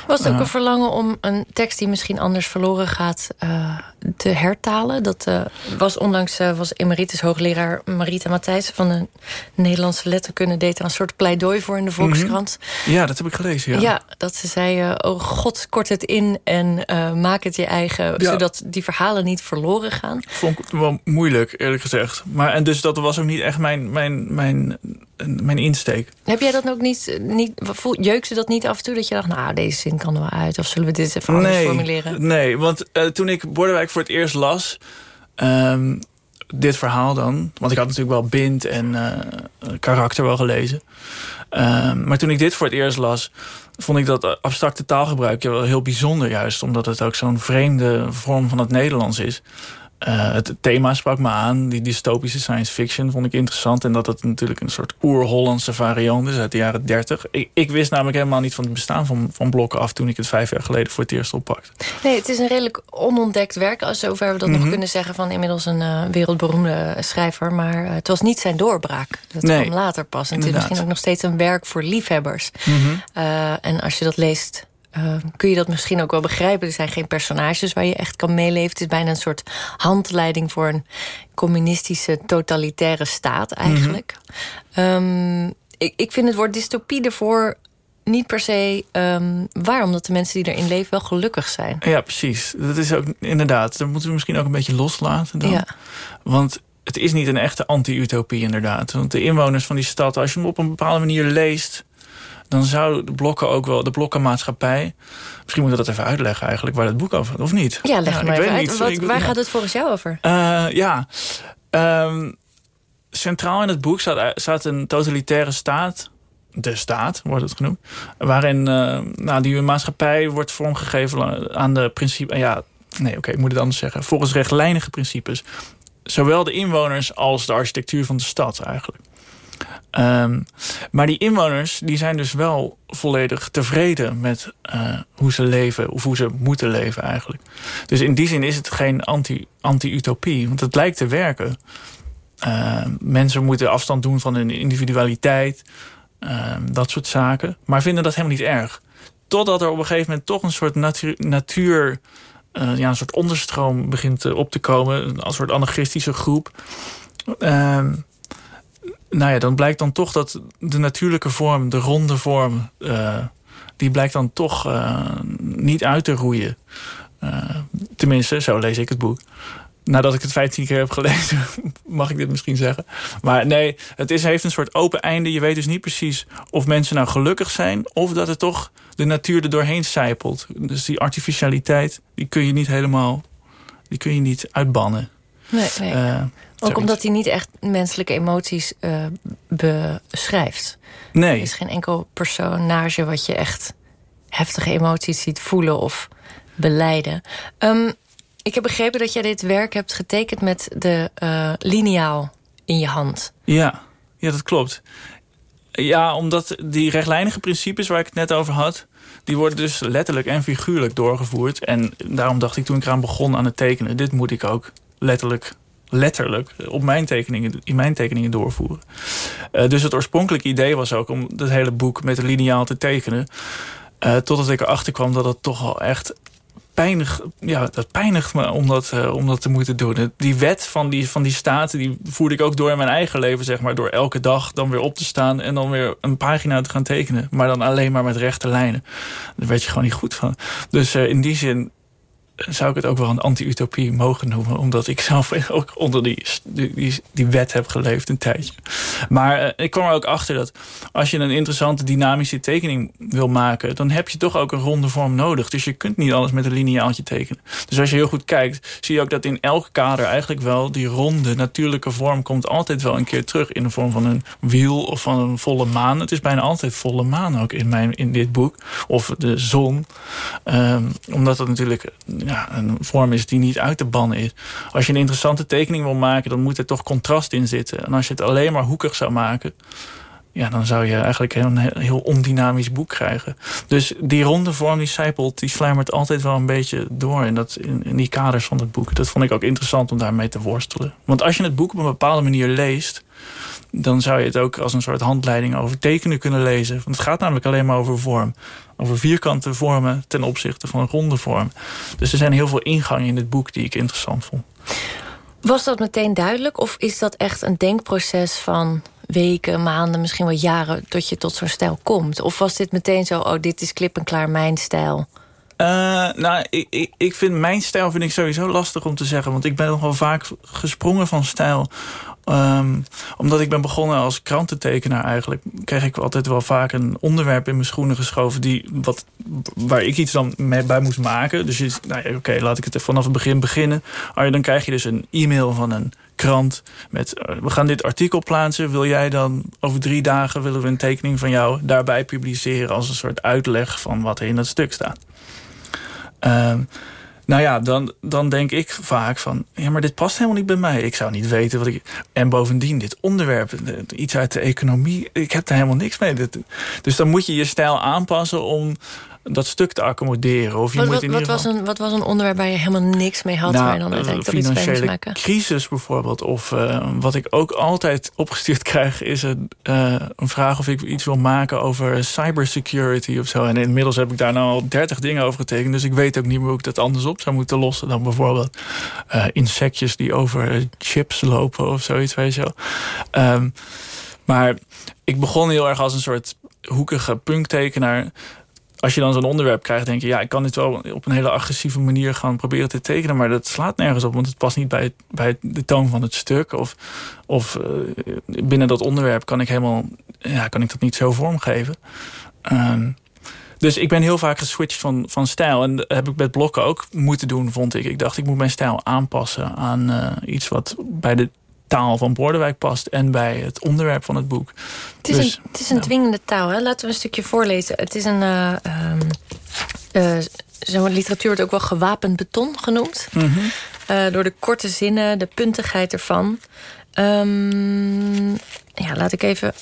Was het ook Uh, een verlangen om een tekst die misschien anders verloren gaat uh, te hertalen? Dat uh, was onlangs uh, was emeritus hoogleraar Marita Matthijssen van de Nederlandse letterkunde deed er een soort pleidooi voor in de Volkskrant. Mm -hmm. Ja, dat heb ik gelezen. Ja, ja dat ze zei: uh, Oh God, kort het in en maak het je eigen, ja. zodat die verhalen niet verloren gaan. Vond ik wel moeilijk, eerlijk gezegd. Maar en dus dat was ook niet echt mijn, mijn, mijn, mijn insteek. Heb jij dat ook niet, niet jeukte dat niet af en toe dat je dacht, nou deze zin kan er wel uit, of zullen we dit even anders nee, formuleren? Nee, want uh, toen ik Bordewijk voor het eerst las, um, dit verhaal dan, want ik had natuurlijk wel Bind en uh, karakter wel gelezen. Um, maar toen ik dit voor het eerst las, vond ik dat abstracte taalgebruik wel heel bijzonder juist. Omdat het ook zo'n vreemde vorm van het Nederlands is. Uh, het thema sprak me aan, die dystopische science fiction vond ik interessant. En dat het natuurlijk een soort oer-Hollandse variant is uit de jaren 30. Ik, ik, wist namelijk helemaal niet van het bestaan van, van blokken af... toen ik het vijf jaar geleden voor het eerst oppakte. Nee, het is een redelijk onontdekt werk... als zover we dat mm -hmm. nog kunnen zeggen van inmiddels een uh, wereldberoemde schrijver. Maar uh, het was niet zijn doorbraak. Dat nee, kwam later pas. En het is misschien ook nog steeds een werk voor liefhebbers. Mhm. Mm -hmm. en als je dat leest... Uh, kun je dat misschien ook wel begrijpen. Er zijn geen personages waar je echt kan meeleven. Het is bijna een soort handleiding voor een communistische totalitaire staat eigenlijk. Mm -hmm. um, ik, ik vind het woord dystopie ervoor niet per se um, waar. Omdat de mensen die erin leven wel gelukkig zijn. Ja, precies. Dat is ook inderdaad. Dat moeten we misschien ook een beetje loslaten dan. Ja. Want het is niet een echte anti-utopie inderdaad. Want de inwoners van die stad, als je hem op een bepaalde manier leest dan zou de blokken ook wel, de blokkenmaatschappij... misschien moeten we dat even uitleggen eigenlijk, waar het boek over gaat, of niet? Ja, leg ja, maar even uit. Niet, Wat, ik, waar gaat het volgens jou over? Uh, ja, um, centraal in het boek staat, staat een totalitaire staat... de staat, wordt het genoemd... waarin uh, nou, die maatschappij wordt vormgegeven aan de principe... ja, nee, oké, okay, ik moet het anders zeggen. Volgens rechtlijnige principes. Zowel de inwoners als de architectuur van de stad eigenlijk. Um, maar die inwoners die zijn dus wel volledig tevreden met uh, hoe ze leven, of hoe ze moeten leven eigenlijk. Dus in die zin is het geen anti-utopie, anti want het lijkt te werken. Uh, mensen moeten afstand doen van hun individualiteit, uh, dat soort zaken, maar vinden dat helemaal niet erg. Totdat er op een gegeven moment toch een soort natuur, natuur uh, ja, een soort onderstroom begint uh, op te komen, een soort anarchistische groep. Uh, nou ja, dan blijkt dan toch dat de natuurlijke vorm, de ronde vorm... Uh, die blijkt dan toch uh, niet uit te roeien. Uh, tenminste, zo lees ik het boek. Nadat ik het 15 keer heb gelezen, mag ik dit misschien zeggen. Maar nee, het is, heeft een soort open einde. Je weet dus niet precies of mensen nou gelukkig zijn... of dat het toch de natuur er doorheen zijpelt. Dus die artificialiteit, die kun je niet helemaal... die kun je niet uitbannen. Nee, nee. Uh, ook omdat hij niet echt menselijke emoties uh, beschrijft. Nee. Er is geen enkel personage wat je echt heftige emoties ziet voelen of beleiden. Um, ik heb begrepen dat jij dit werk hebt getekend met de uh, liniaal in je hand. Ja, ja, dat klopt. Ja, omdat die rechtlijnige principes waar ik het net over had... die worden dus letterlijk en figuurlijk doorgevoerd. En daarom dacht ik toen ik eraan begon aan het tekenen... dit moet ik ook letterlijk letterlijk op mijn tekeningen, in mijn tekeningen doorvoeren. Uh, dus het oorspronkelijke idee was ook om het hele boek met een liniaal te tekenen. Uh, totdat ik erachter kwam dat het toch al echt pijnig, ja, dat pijnigt me om dat, eh, dat te moeten doen. Die wet van die, van die staten die voerde ik ook door in mijn eigen leven, zeg maar. Door elke dag dan weer op te staan en dan weer een pagina te gaan tekenen. Maar dan alleen maar met rechte lijnen. Daar werd je gewoon niet goed van. Dus eh, in die zin zou ik het ook wel een anti-utopie mogen noemen. Omdat ik zelf ook onder die, die, die wet heb geleefd een tijdje. Maar uh, ik kwam er ook achter dat als je een interessante dynamische tekening wil maken... dan heb je toch ook een ronde vorm nodig. Dus je kunt niet alles met een lineaaltje tekenen. Dus als je heel goed kijkt, zie je ook dat in elk kader eigenlijk wel... die ronde, natuurlijke vorm komt altijd wel een keer terug... in de vorm van een wiel of van een volle maan. Het is bijna altijd volle maan ook in, mijn, in dit boek. Of de zon. Um, omdat dat natuurlijk ja, een vorm is die niet uit te bannen is. Als je een interessante tekening wil maken, dan moet er toch contrast in zitten. En als je het alleen maar hoekig zou maken, ja, dan zou je eigenlijk een heel ondynamisch boek krijgen. Dus die ronde vorm, die zijpelt, die sluimert altijd wel een beetje door in, dat, in, in die kaders van het boek. Dat vond ik ook interessant om daarmee te worstelen. Want als je het boek op een bepaalde manier leest, dan zou je het ook als een soort handleiding over tekenen kunnen lezen. Want het gaat namelijk alleen maar over vorm. Over vierkante vormen ten opzichte van ronde vorm. Dus er zijn heel veel ingangen in dit boek die ik interessant vond. Was dat meteen duidelijk? Of is dat echt een denkproces van weken, maanden, misschien wel jaren... tot je tot zo'n stijl komt? Of was dit meteen zo, oh, dit is klip en klaar mijn stijl? Uh, nou, ik, ik, ik vind mijn stijl vind ik sowieso lastig om te zeggen. Want ik ben nogal vaak gesprongen van stijl. Um, omdat ik ben begonnen als krantentekenaar eigenlijk... kreeg ik altijd wel vaak een onderwerp in mijn schoenen geschoven... Die, wat, waar ik iets dan mee, bij moest maken. Dus nou ja, oké, laat ik het vanaf het begin beginnen. Dan krijg je dus een e-mail van een krant met... Uh, we gaan dit artikel plaatsen. Wil jij dan over drie dagen willen we een tekening van jou... daarbij publiceren als een soort uitleg van wat er in dat stuk staat. Um, nou ja, dan, dan denk ik vaak van... ja, maar dit past helemaal niet bij mij. Ik zou niet weten wat ik... En bovendien, dit onderwerp, iets uit de economie... ik heb daar helemaal niks mee. Dus dan moet je je stijl aanpassen om dat stuk te accommoderen. Of je wat, moet wat, in wat, ieder was een, wat was een onderwerp waar je helemaal niks mee had... Nou, waar je dan uiteindelijk toch iets financiële maken? crisis bijvoorbeeld. Of uh, wat ik ook altijd opgestuurd krijg... is een, uh, een vraag of ik iets wil maken over cybersecurity of zo. En inmiddels heb ik daar nou al dertig dingen over getekend. Dus ik weet ook niet meer hoe ik dat anders op zou moeten lossen... dan bijvoorbeeld uh, insectjes die over chips lopen of zoiets, weet je wel. Um, maar ik begon heel erg als een soort hoekige punktekenaar als je dan zo'n onderwerp krijgt, denk je... ja, ik kan dit wel op een hele agressieve manier gaan proberen te tekenen... maar dat slaat nergens op, want het past niet bij, het, bij de toon van het stuk. Of, of uh, binnen dat onderwerp kan ik, helemaal, ja, kan ik dat niet zo vormgeven. Um, dus ik ben heel vaak geswitcht van, van stijl. En dat heb ik met blokken ook moeten doen, vond ik. Ik dacht, ik moet mijn stijl aanpassen aan uh, iets wat bij de taal van Bordewijk past... en bij het onderwerp van het boek. Het is dus, een, het is een ja. dwingende taal. Hè? Laten we een stukje voorlezen. Het is een... Uh, uh, Zo'n literatuur wordt ook wel gewapend beton genoemd. Mm -hmm. uh, door de korte zinnen, de puntigheid ervan. Um, ja, laat ik even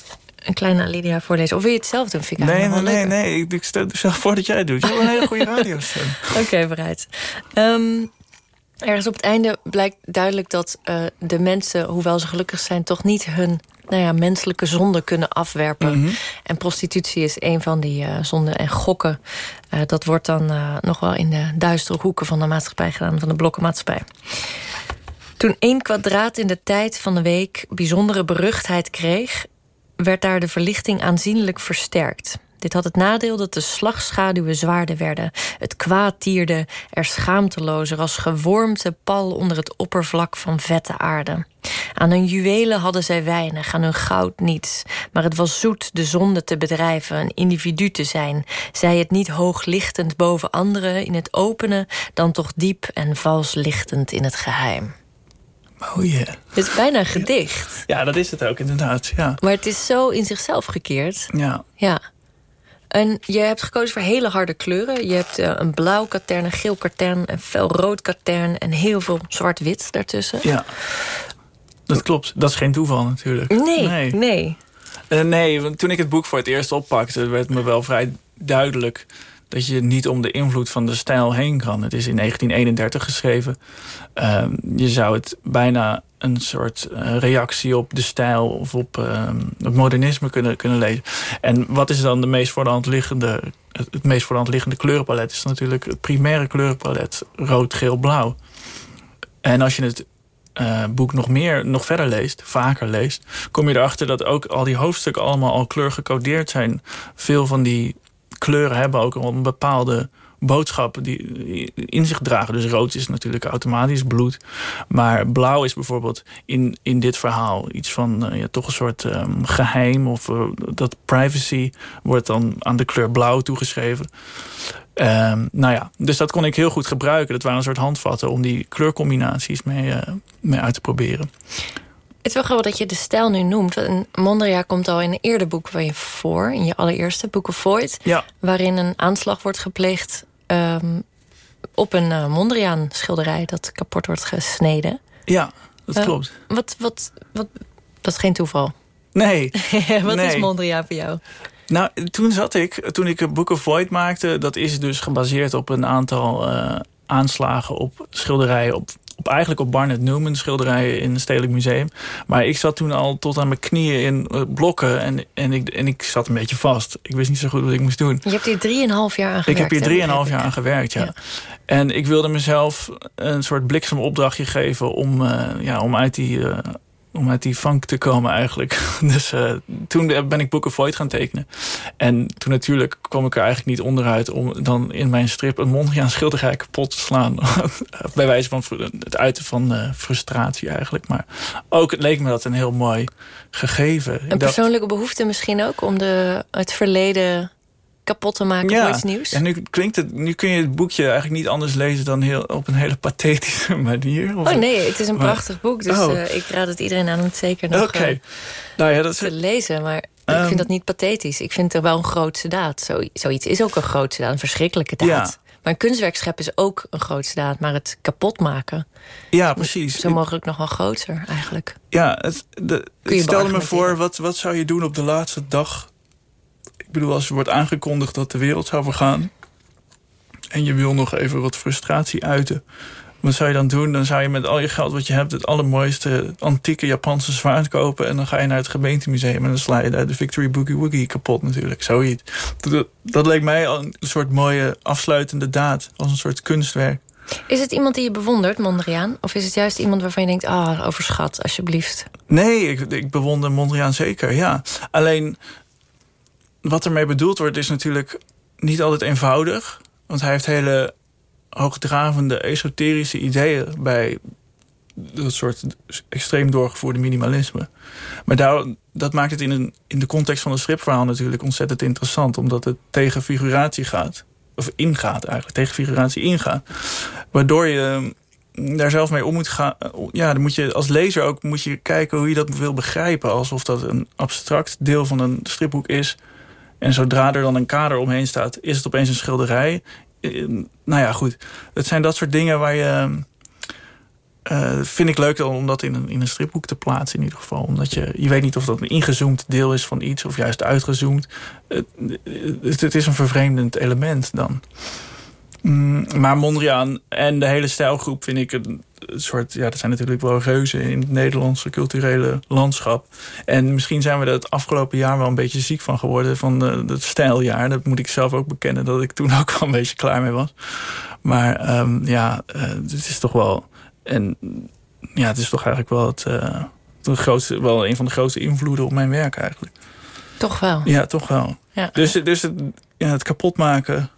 een kleine alinea voorlezen. Of wil je het zelf doen, Nee, nee, nee, nee. Ik, ik stel zelf voor dat jij het doet. Je hebt een hele goede radiostem. Oké, okay. Um, Ergens op het einde blijkt duidelijk dat uh, de mensen, hoewel ze gelukkig zijn, toch niet hun nou ja, menselijke zonden kunnen afwerpen. Mm -hmm. En prostitutie is een van die uh, zonden. En gokken, uh, dat wordt dan nog wel in de duistere hoeken van de maatschappij gedaan, van de blokkenmaatschappij. Toen één kwadraat in de tijd van de week bijzondere beruchtheid kreeg, werd daar de verlichting aanzienlijk versterkt. Dit had het nadeel dat de slagschaduwen zwaarder werden. Het kwaad tierde er schaamtelozer als gewormte pal onder het oppervlak van vette aarde. Aan hun juwelen hadden zij weinig, aan hun goud niets. Maar het was zoet de zonde te bedrijven, een individu te zijn. Zij het niet hooglichtend boven anderen in het openen, dan toch diep en vals lichtend in het geheim. Oh yeah. Het is bijna een gedicht. Ja, dat is het ook inderdaad. Ja. Maar het is zo in zichzelf gekeerd. Ja. Ja. En je hebt gekozen voor hele harde kleuren. Je hebt uh, een blauw katern, een geel katern, een felrood katern... en heel veel zwart-wit daartussen. Ja, dat klopt. Dat is geen toeval natuurlijk. Nee, nee. Nee, uh, nee want toen ik het boek voor het eerst oppakte... werd me wel vrij duidelijk dat je niet om de invloed van de stijl heen kan. Het is in 1931 geschreven. Ehm, je zou het bijna een soort eh, reactie op de stijl of op ehm, het modernisme kunnen, kunnen lezen. En wat is dan de meest voor liggende, het, het meest voor de hand liggende kleurenpalet? Is natuurlijk het primaire kleurenpalet rood, geel, blauw. En als je het eh, boek nog meer, nog verder leest, vaker leest, kom je erachter dat ook al die hoofdstukken allemaal al kleurgecodeerd zijn. Veel van die kleuren hebben ook een bepaalde boodschap die in zich dragen. Dus rood is natuurlijk automatisch bloed. Maar blauw is bijvoorbeeld in, in dit verhaal iets van eh, ja, toch een soort ehm, geheim. Of eh, dat privacy wordt dan aan de kleur blauw toegeschreven. Ehm, nou ja, dus dat kon ik heel goed gebruiken. Dat waren een soort handvatten om die kleurcombinaties mee, eh, mee uit te proberen. Het is wel grappig dat je de stijl nu noemt. En Mondriaan komt al in een eerder boek van je voor. In je allereerste, Boek of Void. Ja. Waarin een aanslag wordt gepleegd ehm, op een uh, Mondriaan schilderij... dat kapot wordt gesneden. Ja, dat Uh, klopt. Wat, wat, wat, dat is geen toeval. Nee. wat nee. is Mondriaan voor jou? Nou, toen zat ik, toen ik Book of Void maakte... dat is dus gebaseerd op een aantal eh, aanslagen op schilderijen... Op, op eigenlijk op Barnett Newman schilderijen in het Stedelijk Museum. Maar ik zat toen al tot aan mijn knieën in eh, blokken en, en, ik, en ik zat een beetje vast. Ik wist niet zo goed wat ik moest doen. Je hebt hier drieënhalf jaar aan Ik gewerkt. heb hier drieënhalf jaar ik. aan gewerkt, ja. En ik wilde mezelf een soort bliksemopdrachtje geven... om, eh, ja, om, uit die, eh, om uit die funk te komen eigenlijk. Dus eh, toen ben ik Book of Void gaan tekenen. En toen natuurlijk kwam ik er eigenlijk niet onderuit... om dan in mijn strip een Mondriaan schilderij kapot te slaan. Bij wijze van het uiten van eh, frustratie eigenlijk. Maar ook het leek me dat een heel mooi gegeven. Een persoonlijke behoefte misschien ook... om de, het verleden kapot te maken voor iets nieuws? En nu, klinkt het, nu kun je het boekje eigenlijk niet anders lezen dan heel, op een hele pathetische manier. Of- Oh nee, het is een Maar- prachtig boek. Dus Oh. eh, ik raad het iedereen aan om het zeker nog eh, Nou ja, dat is, te lezen. Maar ik Ehm. vind dat niet pathetisch. Ik vind het wel een grootse daad. Zo, zoiets is ook een grootse daad, een verschrikkelijke daad. Ja. Maar een kunstwerk scheppen is ook een grootse daad. Maar het kapot maken, ja, precies. zo mogelijk nog wel groter eigenlijk. Ja, het, de, stelde me voor, wat, wat zou je doen op de laatste dag? Ik bedoel, als er wordt aangekondigd dat de wereld zou vergaan... en je wil nog even wat frustratie uiten... wat zou je dan doen? Dan zou je met al je geld wat je hebt... het allermooiste antieke Japanse zwaard kopen... en dan ga je naar het gemeentemuseum... en dan sla je daar de Victory Boogie Woogie kapot natuurlijk. Zoiets. Dat, dat leek mij al een soort mooie afsluitende daad. Als een soort kunstwerk. Is het iemand die je bewondert, Mondriaan? Of is het juist iemand waarvan je denkt... ah, overschat, alsjeblieft. Nee, ik, ik bewonder Mondriaan zeker, ja. Alleen, wat ermee bedoeld wordt is natuurlijk niet altijd eenvoudig. Want hij heeft hele hoogdravende, esoterische ideeën... bij dat soort extreem doorgevoerde minimalisme. Maar daar, dat maakt het in, een, in de context van een stripverhaal natuurlijk ontzettend interessant... omdat het tegen figuratie gaat. Of ingaat eigenlijk, tegen figuratie ingaat. Waardoor je daar zelf mee om moet gaan. Ja, dan moet je als lezer ook moet je kijken hoe je dat wil begrijpen. Alsof dat een abstract deel van een stripboek is. En zodra er dan een kader omheen staat, is het opeens een schilderij. Eh, Nou ja, goed. Het zijn dat soort dingen waar je. eh, vind ik leuk om dat in een, in een stripboek te plaatsen in ieder geval. Omdat je, je weet niet of dat een ingezoomd deel is van iets of juist uitgezoomd. Het, het, het is een vervreemdend element dan. Mm, maar Mondriaan en de hele stijlgroep vind ik een soort... Ja, dat zijn natuurlijk wel reuzen in het Nederlandse culturele landschap. En misschien zijn we er het afgelopen jaar wel een beetje ziek van geworden... van het stijljaar. Dat moet ik zelf ook bekennen, dat ik toen ook wel een beetje klaar mee was. Maar ehm, ja, eh, het is toch wel... En ja, het is toch eigenlijk wel, het, eh, de grootste, wel een van de grootste invloeden op mijn werk eigenlijk. Toch wel. Ja, toch wel. Ja. Dus, dus het, ja, het kapotmaken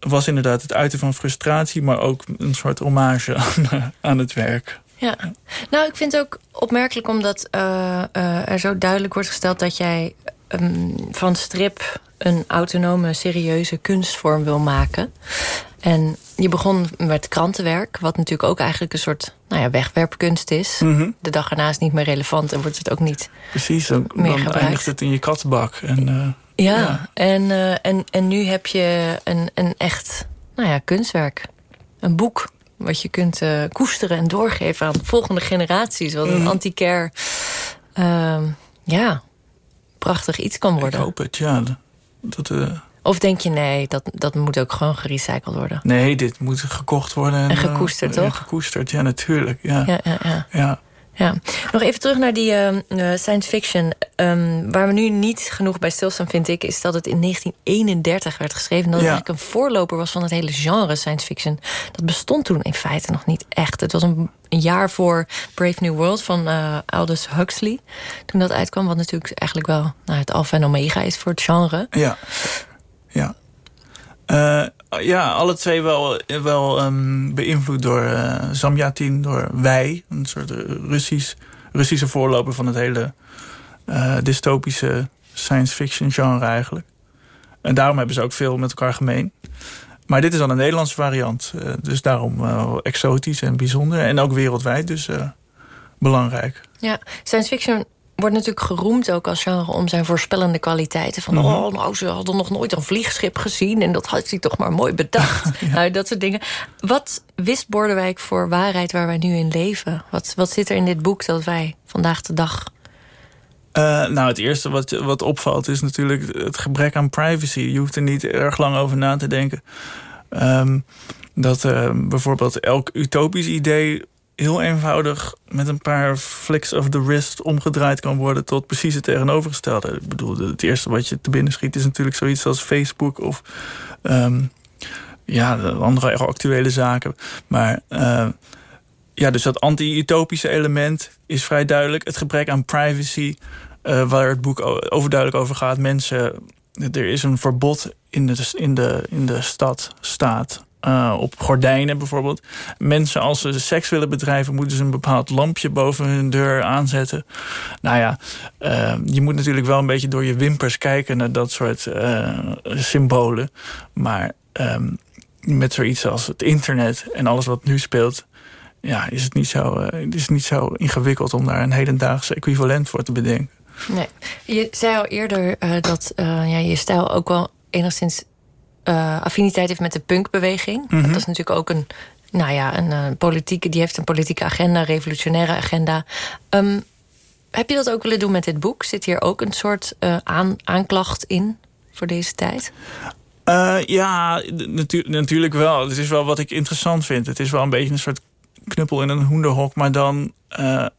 was inderdaad het uiten van frustratie... maar ook een soort hommage aan, aan het werk. Ja. Nou, ik vind het ook opmerkelijk omdat eh, eh, er zo duidelijk wordt gesteld... dat jij ehm, van strip een autonome, serieuze kunstvorm wil maken. En je begon met krantenwerk, wat natuurlijk ook eigenlijk een soort nou ja, wegwerpkunst is. Mhm. De dag erna is niet meer relevant en wordt het ook niet Precies, dan, meer dan gebruikt. eindigt het in je kattenbak. En, eh, Ja, En, eh, en, en nu heb je een, een echt nou ja, kunstwerk. Een boek wat je kunt eh, koesteren en doorgeven aan de volgende generaties. Wat een Mhm. antiquair, ehm, ja, prachtig iets kan ik worden. hoop het, ja. Dat, eh, Of denk je, nee, dat, dat moet ook gewoon gerecycled worden? Nee, dit moet gekocht worden. En gekoesterd, toch? Gekoesterd, ja, natuurlijk. Ja. Ja, ja, ja. ja. Ja. Nog even terug naar die ehm, eh, science fiction. Ehm, waar we nu niet genoeg bij stilstaan, vind ik... is dat het in 1931 werd geschreven. En dat het eigenlijk een voorloper was van het hele genre science fiction. Dat bestond toen in feite nog niet echt. Het was een, een jaar voor Brave New World van eh, Aldous Huxley. Toen dat uitkwam, wat natuurlijk eigenlijk wel... Nou, het alfa en omega is voor het genre. Ja. Eh, ja, alle twee wel, wel ehm, beïnvloed door eh Zamyatin, door Wij. Een soort Russisch, Russische voorloper van het hele eh, dystopische science fiction genre eigenlijk. En daarom hebben ze ook veel met elkaar gemeen. Maar dit is dan een Nederlandse variant. dus daarom exotisch en bijzonder. En ook wereldwijd dus belangrijk. Ja, science fiction wordt natuurlijk geroemd ook als genre om zijn voorspellende kwaliteiten. Van, Mhm. oh, nou, ze hadden nog nooit een vliegschip gezien... en dat had hij toch maar mooi bedacht. nou, dat soort dingen. Wat wist Bordewijk voor waarheid waar wij nu in leven? Wat, wat zit er in dit boek dat wij vandaag de dag... Eh, nou, het eerste wat, wat opvalt is natuurlijk het gebrek aan privacy. Je hoeft er niet erg lang over na te denken. Ehm, dat eh, bijvoorbeeld elk utopisch idee heel eenvoudig met een paar flicks of the wrist omgedraaid kan worden tot precies het tegenovergestelde. Ik bedoel, het eerste wat je te binnen schiet is natuurlijk zoiets als Facebook of ehm, ja, de andere actuele zaken. Maar eh, ja, dus dat anti-utopische element is vrij duidelijk. Het gebrek aan privacy, eh, waar het boek overduidelijk over gaat. Mensen, er is een verbod in de, in de, in de stad, staat. Eh, op gordijnen bijvoorbeeld. Mensen, als ze seks willen bedrijven, moeten ze een bepaald lampje boven hun deur aanzetten. Nou ja, eh, je moet natuurlijk wel een beetje door je wimpers kijken naar dat soort eh, symbolen. Maar ehm, met zoiets als het internet en alles wat nu speelt, ja, is het niet zo, eh, het is niet zo ingewikkeld om daar een hedendaagse equivalent voor te bedenken. Nee. Je zei al eerder dat ja, je stijl ook wel enigszins eh, affiniteit heeft met de punkbeweging. Mhm. Dat is natuurlijk ook een, nou ja, een eh, politieke, die heeft een politieke agenda, revolutionaire agenda. Ehm, heb je dat ook willen doen met dit boek? Zit hier ook een soort eh, aan, aanklacht in voor deze tijd? Ja, natu- natuurlijk wel. Het is wel wat ik interessant vind. Het is wel een beetje een soort knuppel in een hoenderhok, maar dan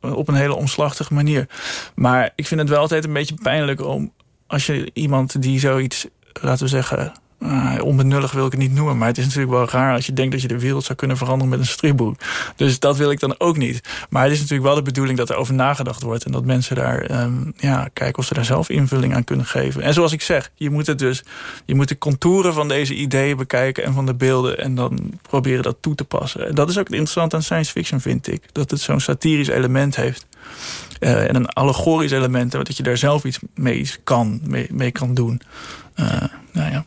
op een hele omslachtige manier. Maar ik vind het wel altijd een beetje pijnlijk om als je iemand die zoiets, laten we zeggen, eh, onbenullig wil ik het niet noemen, maar het is natuurlijk wel raar als je denkt dat je de wereld zou kunnen veranderen met een stripboek. Dus dat wil ik dan ook niet. Maar het is natuurlijk wel de bedoeling dat er over nagedacht wordt en dat mensen daar ehm, ja, kijken of ze daar zelf invulling aan kunnen geven. En zoals ik zeg, je moet het dus, je moet de contouren van deze ideeën bekijken en van de beelden en dan proberen dat toe te passen. En dat is ook het interessante aan science fiction, vind ik. Dat het zo'n satirisch element heeft. Eh, en een allegorisch element, dat je daar zelf iets mee kan, mee, kan doen. Eh, nou ja.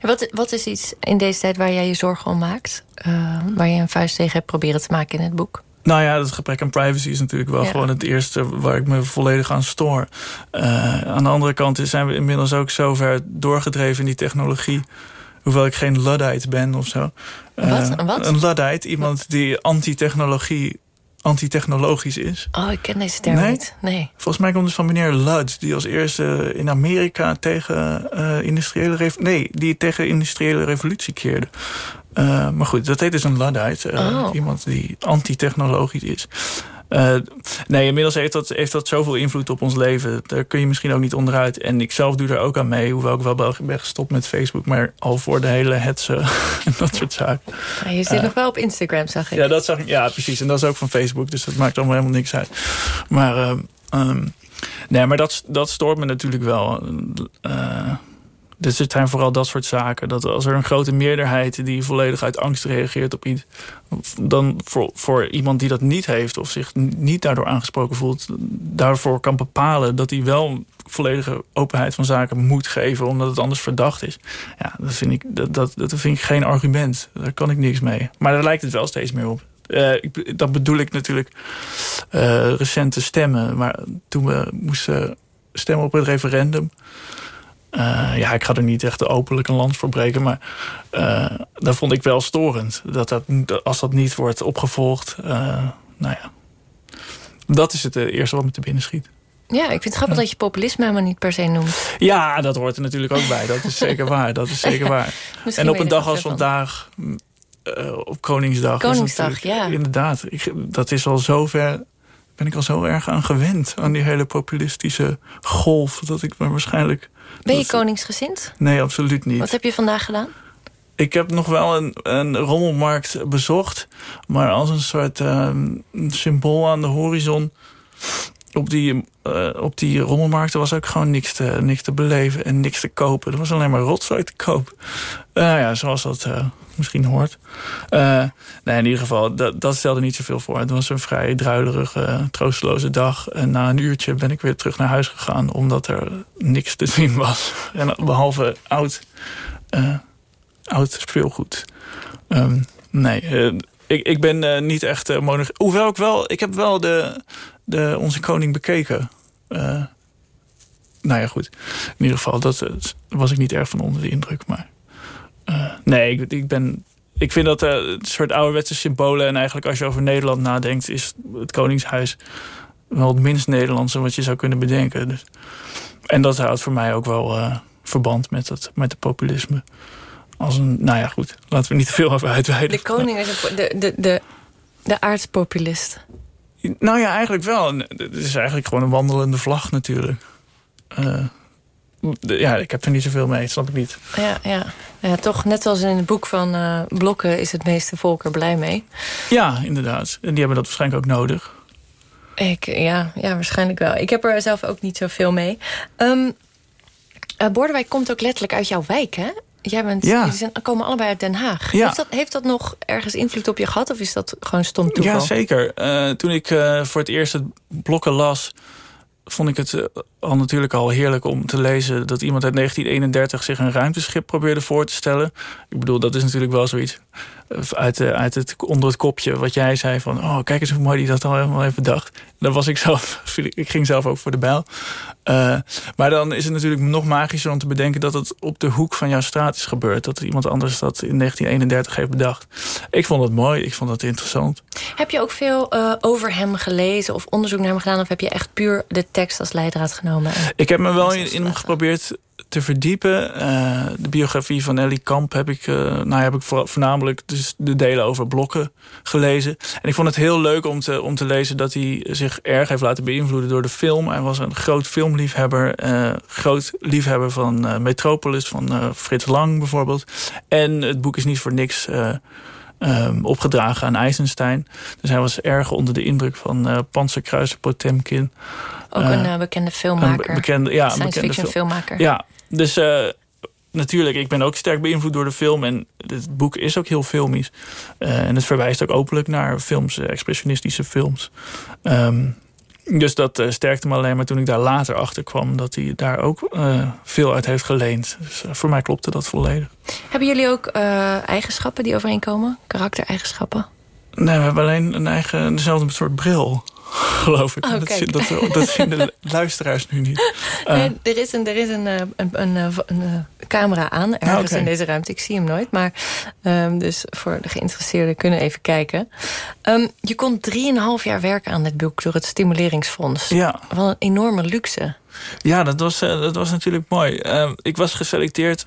Wat, wat is iets in deze tijd waar jij je zorgen om maakt? Eh, waar je een vuist tegen hebt proberen te maken in het boek? Nou ja, het gebrek aan privacy is natuurlijk wel Ja. gewoon het eerste waar ik me volledig aan stoor. Eh, aan de andere kant zijn we inmiddels ook zo ver doorgedreven in die technologie. Hoewel ik geen Luddite ben of zo. Eh, Wat? Wat? Een Luddite, iemand die anti-technologie, anti-technologisch is. Oh, ik ken deze term Nee? niet. Nee. Volgens mij komt het van meneer Ludd, die als eerste in Amerika tegen eh, industriële nee, die tegen de industriële revolutie keerde. Eh, maar goed, dat heet dus een Luddite. eh, Oh. Iemand die anti-technologisch is. Eh, nee, inmiddels heeft dat, heeft dat zoveel invloed op ons leven. Daar kun je misschien ook niet onderuit. En ik zelf doe er ook aan mee. Hoewel ik wel ben gestopt met Facebook. Maar al voor de hele hetze en dat soort zaken. Ja, je zit Eh, nog wel op Instagram, zag ik. ja, dat zag ja, precies. En dat is ook van Facebook, dus dat maakt allemaal helemaal niks uit. Maar, ehm, ehm, nee, maar dat, dat stoort me natuurlijk wel. Eh, dus het zijn vooral dat soort zaken. Dat als er een grote meerderheid die volledig uit angst reageert op iets, dan voor, voor iemand die dat niet heeft of zich niet daardoor aangesproken voelt, daarvoor kan bepalen dat hij wel volledige openheid van zaken moet geven, omdat het anders verdacht is. Ja, dat vind ik, dat, dat, dat vind ik geen argument. Daar kan ik niks mee. Maar daar lijkt het wel steeds meer op. Eh, ik, dat bedoel ik natuurlijk eh, recente stemmen. Maar toen we moesten stemmen op het referendum. Eh, ja, ik ga er niet echt openlijk een lans voor breken. Maar eh, dat vond ik wel storend. Dat dat, als dat niet wordt opgevolgd. eh, nou ja. Dat is het eerste wat me te binnen schiet. Ja, ik vind het grappig dat je populisme helemaal niet per se noemt. Ja, dat hoort er natuurlijk ook bij. Dat is zeker waar. Dat is zeker waar. En op een dag als vandaag, op Koningsdag. Koningsdag, ja. Inderdaad. Ik, dat is al zo ver. Ben ik al zo erg aan gewend. Aan die hele populistische golf. Dat ik me waarschijnlijk. Ben je koningsgezind? Nee, absoluut niet. Wat heb je vandaag gedaan? Ik heb nog wel een, een rommelmarkt bezocht. Maar als een soort ehm, symbool aan de horizon. Op die, eh, op die rommelmarkten was ook gewoon niks te, niks te beleven en niks te kopen. Er was alleen maar rotzooi te koop. Nou ja, zoals dat eh, misschien hoort. Eh, nee, in ieder geval, dat, dat stelde niet zoveel voor. Het was een vrij druilerige, troosteloze dag. En na een uurtje ben ik weer terug naar huis gegaan... omdat er niks te zien was. En behalve oud, eh, oud speelgoed. Ehm, nee, eh, ik, ik ben eh, niet echt uh. Hoewel ik wel... Ik heb wel de, de, onze koning bekeken. Eh, nou ja, goed. In ieder geval, dat eh, was ik niet erg van onder de indruk. Maar eh, nee, ik, ik ben... Ik vind dat een soort ouderwetse symbolen... en eigenlijk als je over Nederland nadenkt... is het Koningshuis wel het minst Nederlandse wat je zou kunnen bedenken. Dus, en dat houdt voor mij ook wel verband met, het, met het populisme. Als een, nou ja, goed. Laten we niet te veel over uitweiden. De koning is een, de, de, de, de aardspopulist. Nou ja, eigenlijk wel. En Het is eigenlijk gewoon een wandelende vlag natuurlijk. Eh, ja, ik heb er niet zoveel mee, snap ik niet. Ja, ja. ja, toch net zoals in het boek van eh, Blokken... is het meeste volk er blij mee. Ja, inderdaad. En die hebben dat waarschijnlijk ook nodig. Ik, ja, ja, waarschijnlijk wel. Ik heb er zelf ook niet zoveel mee. Ehm eh, Bordewijk komt ook letterlijk uit jouw wijk, hè? Jij bent, Ja. Jullie zijn, komen allebei uit Den Haag. Ja. Heeft, dat, heeft dat nog ergens invloed op je gehad? Of is dat gewoon stom toeval? Ja, zeker. Eh, toen ik eh, voor het eerst het blokken las... vond ik het eh, al natuurlijk al heerlijk om te lezen... dat iemand uit 1931 zich een ruimteschip probeerde voor te stellen. Ik bedoel, dat is natuurlijk wel zoiets... eh, Uit, eh, uit het, onder het kopje wat jij zei van... oh, kijk eens hoe mooi die dat al helemaal heeft bedacht. Daar was ik zelf... Ik ging zelf ook voor de bijl. Eh, maar dan is het natuurlijk nog magischer om te bedenken... dat het op de hoek van jouw straat is gebeurd. Dat iemand anders dat in 1931 heeft bedacht. Ik vond het mooi, ik vond het interessant. Heb je ook veel over hem gelezen of onderzoek naar hem gedaan? Of heb je echt puur de tekst als leidraad genomen? Ik heb me wel in, in hem geprobeerd te verdiepen. Eh, de biografie van Ellie Kamp heb ik, eh, nou, heb ik voor- voornamelijk dus de delen over blokken gelezen. En ik vond het heel leuk om te, om te lezen dat hij zich erg heeft laten beïnvloeden door de film. Hij was een groot filmliefhebber, eh, groot liefhebber van Metropolis, van Frits Lang bijvoorbeeld. En het boek is niet voor niks eh, ehm, opgedragen aan Eisenstein. Dus hij was erg onder de indruk van eh Panzerkruiser Potemkin. Ook Eh, een eh, bekende filmmaker. een bekende, ja, een Science bekende fiction film. filmmaker. Ja, dus eh, natuurlijk, ik ben ook sterk beïnvloed door de film. En het boek is ook heel filmisch. Eh, en het verwijst ook openlijk naar films, eh, expressionistische films. Ehm, dus dat eh, sterkte me alleen maar toen ik daar later achter kwam... dat hij daar ook eh, veel uit heeft geleend. Dus eh, voor mij klopte dat volledig. Hebben jullie ook eigenschappen die overeenkomen? Karaktereigenschappen? Nee, we hebben alleen een eigen, dezelfde soort bril, geloof ik. Oh, dat, zien- dat, dat zien de luisteraars nu niet. Eh, Nee, er is een, er is een, eh, een, een, eh, een, camera aan ergens oké. in deze ruimte. Ik zie hem nooit, maar ehm, dus voor de geïnteresseerden kunnen even kijken. Ehm, je kon 3,5 jaar werken aan dit boek door het Stimuleringsfonds. Ja. Wat een enorme luxe. Ja, dat was, dat was natuurlijk mooi. Eh, ik was geselecteerd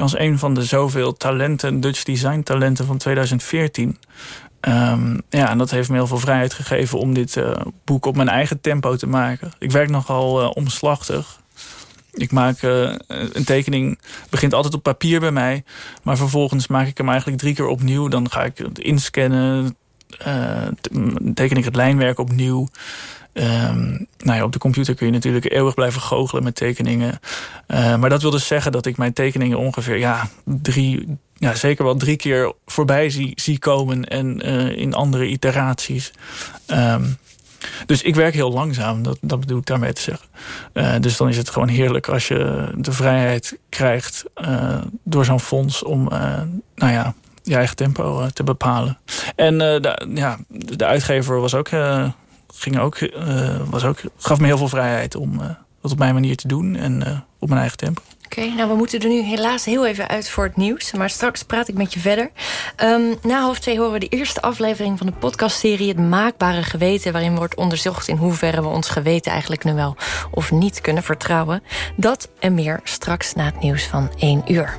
als een van de zoveel talenten, Dutch design talenten van 2014. Ehm, ja, en dat heeft me heel veel vrijheid gegeven om dit eh, boek op mijn eigen tempo te maken. Ik werk nogal eh, omslachtig. Ik maak eh, een tekening, begint altijd op papier bij mij. Maar vervolgens maak ik hem eigenlijk drie keer opnieuw. Dan ga ik het inscannen, teken ik het lijnwerk opnieuw. Ehm, nou ja, op de computer kun je natuurlijk eeuwig blijven goochelen met tekeningen. Eh, maar dat wil dus zeggen dat ik mijn tekeningen ongeveer ja, drie, ja, zeker wel drie keer voorbij zie, komen en eh, in andere iteraties. Ehm, dus ik werk heel langzaam, dat, dat bedoel ik daarmee te zeggen. Eh, dus dan is het gewoon heerlijk als je de vrijheid krijgt door zo'n fonds om nou ja, je eigen tempo te bepalen. En de, ja, de uitgever was ook, ging ook, eh, was ook, gaf me heel veel vrijheid om eh, dat op mijn manier te doen en eh, op mijn eigen tempo. Oké, nou we moeten er nu helaas heel even uit voor het nieuws. Maar straks praat ik met je verder. Ehm, na half twee horen we de eerste aflevering van de podcastserie... Het Maakbare Geweten, waarin wordt onderzocht... in hoeverre we ons geweten eigenlijk nu wel of niet kunnen vertrouwen. Dat en meer straks na het nieuws van 1 uur.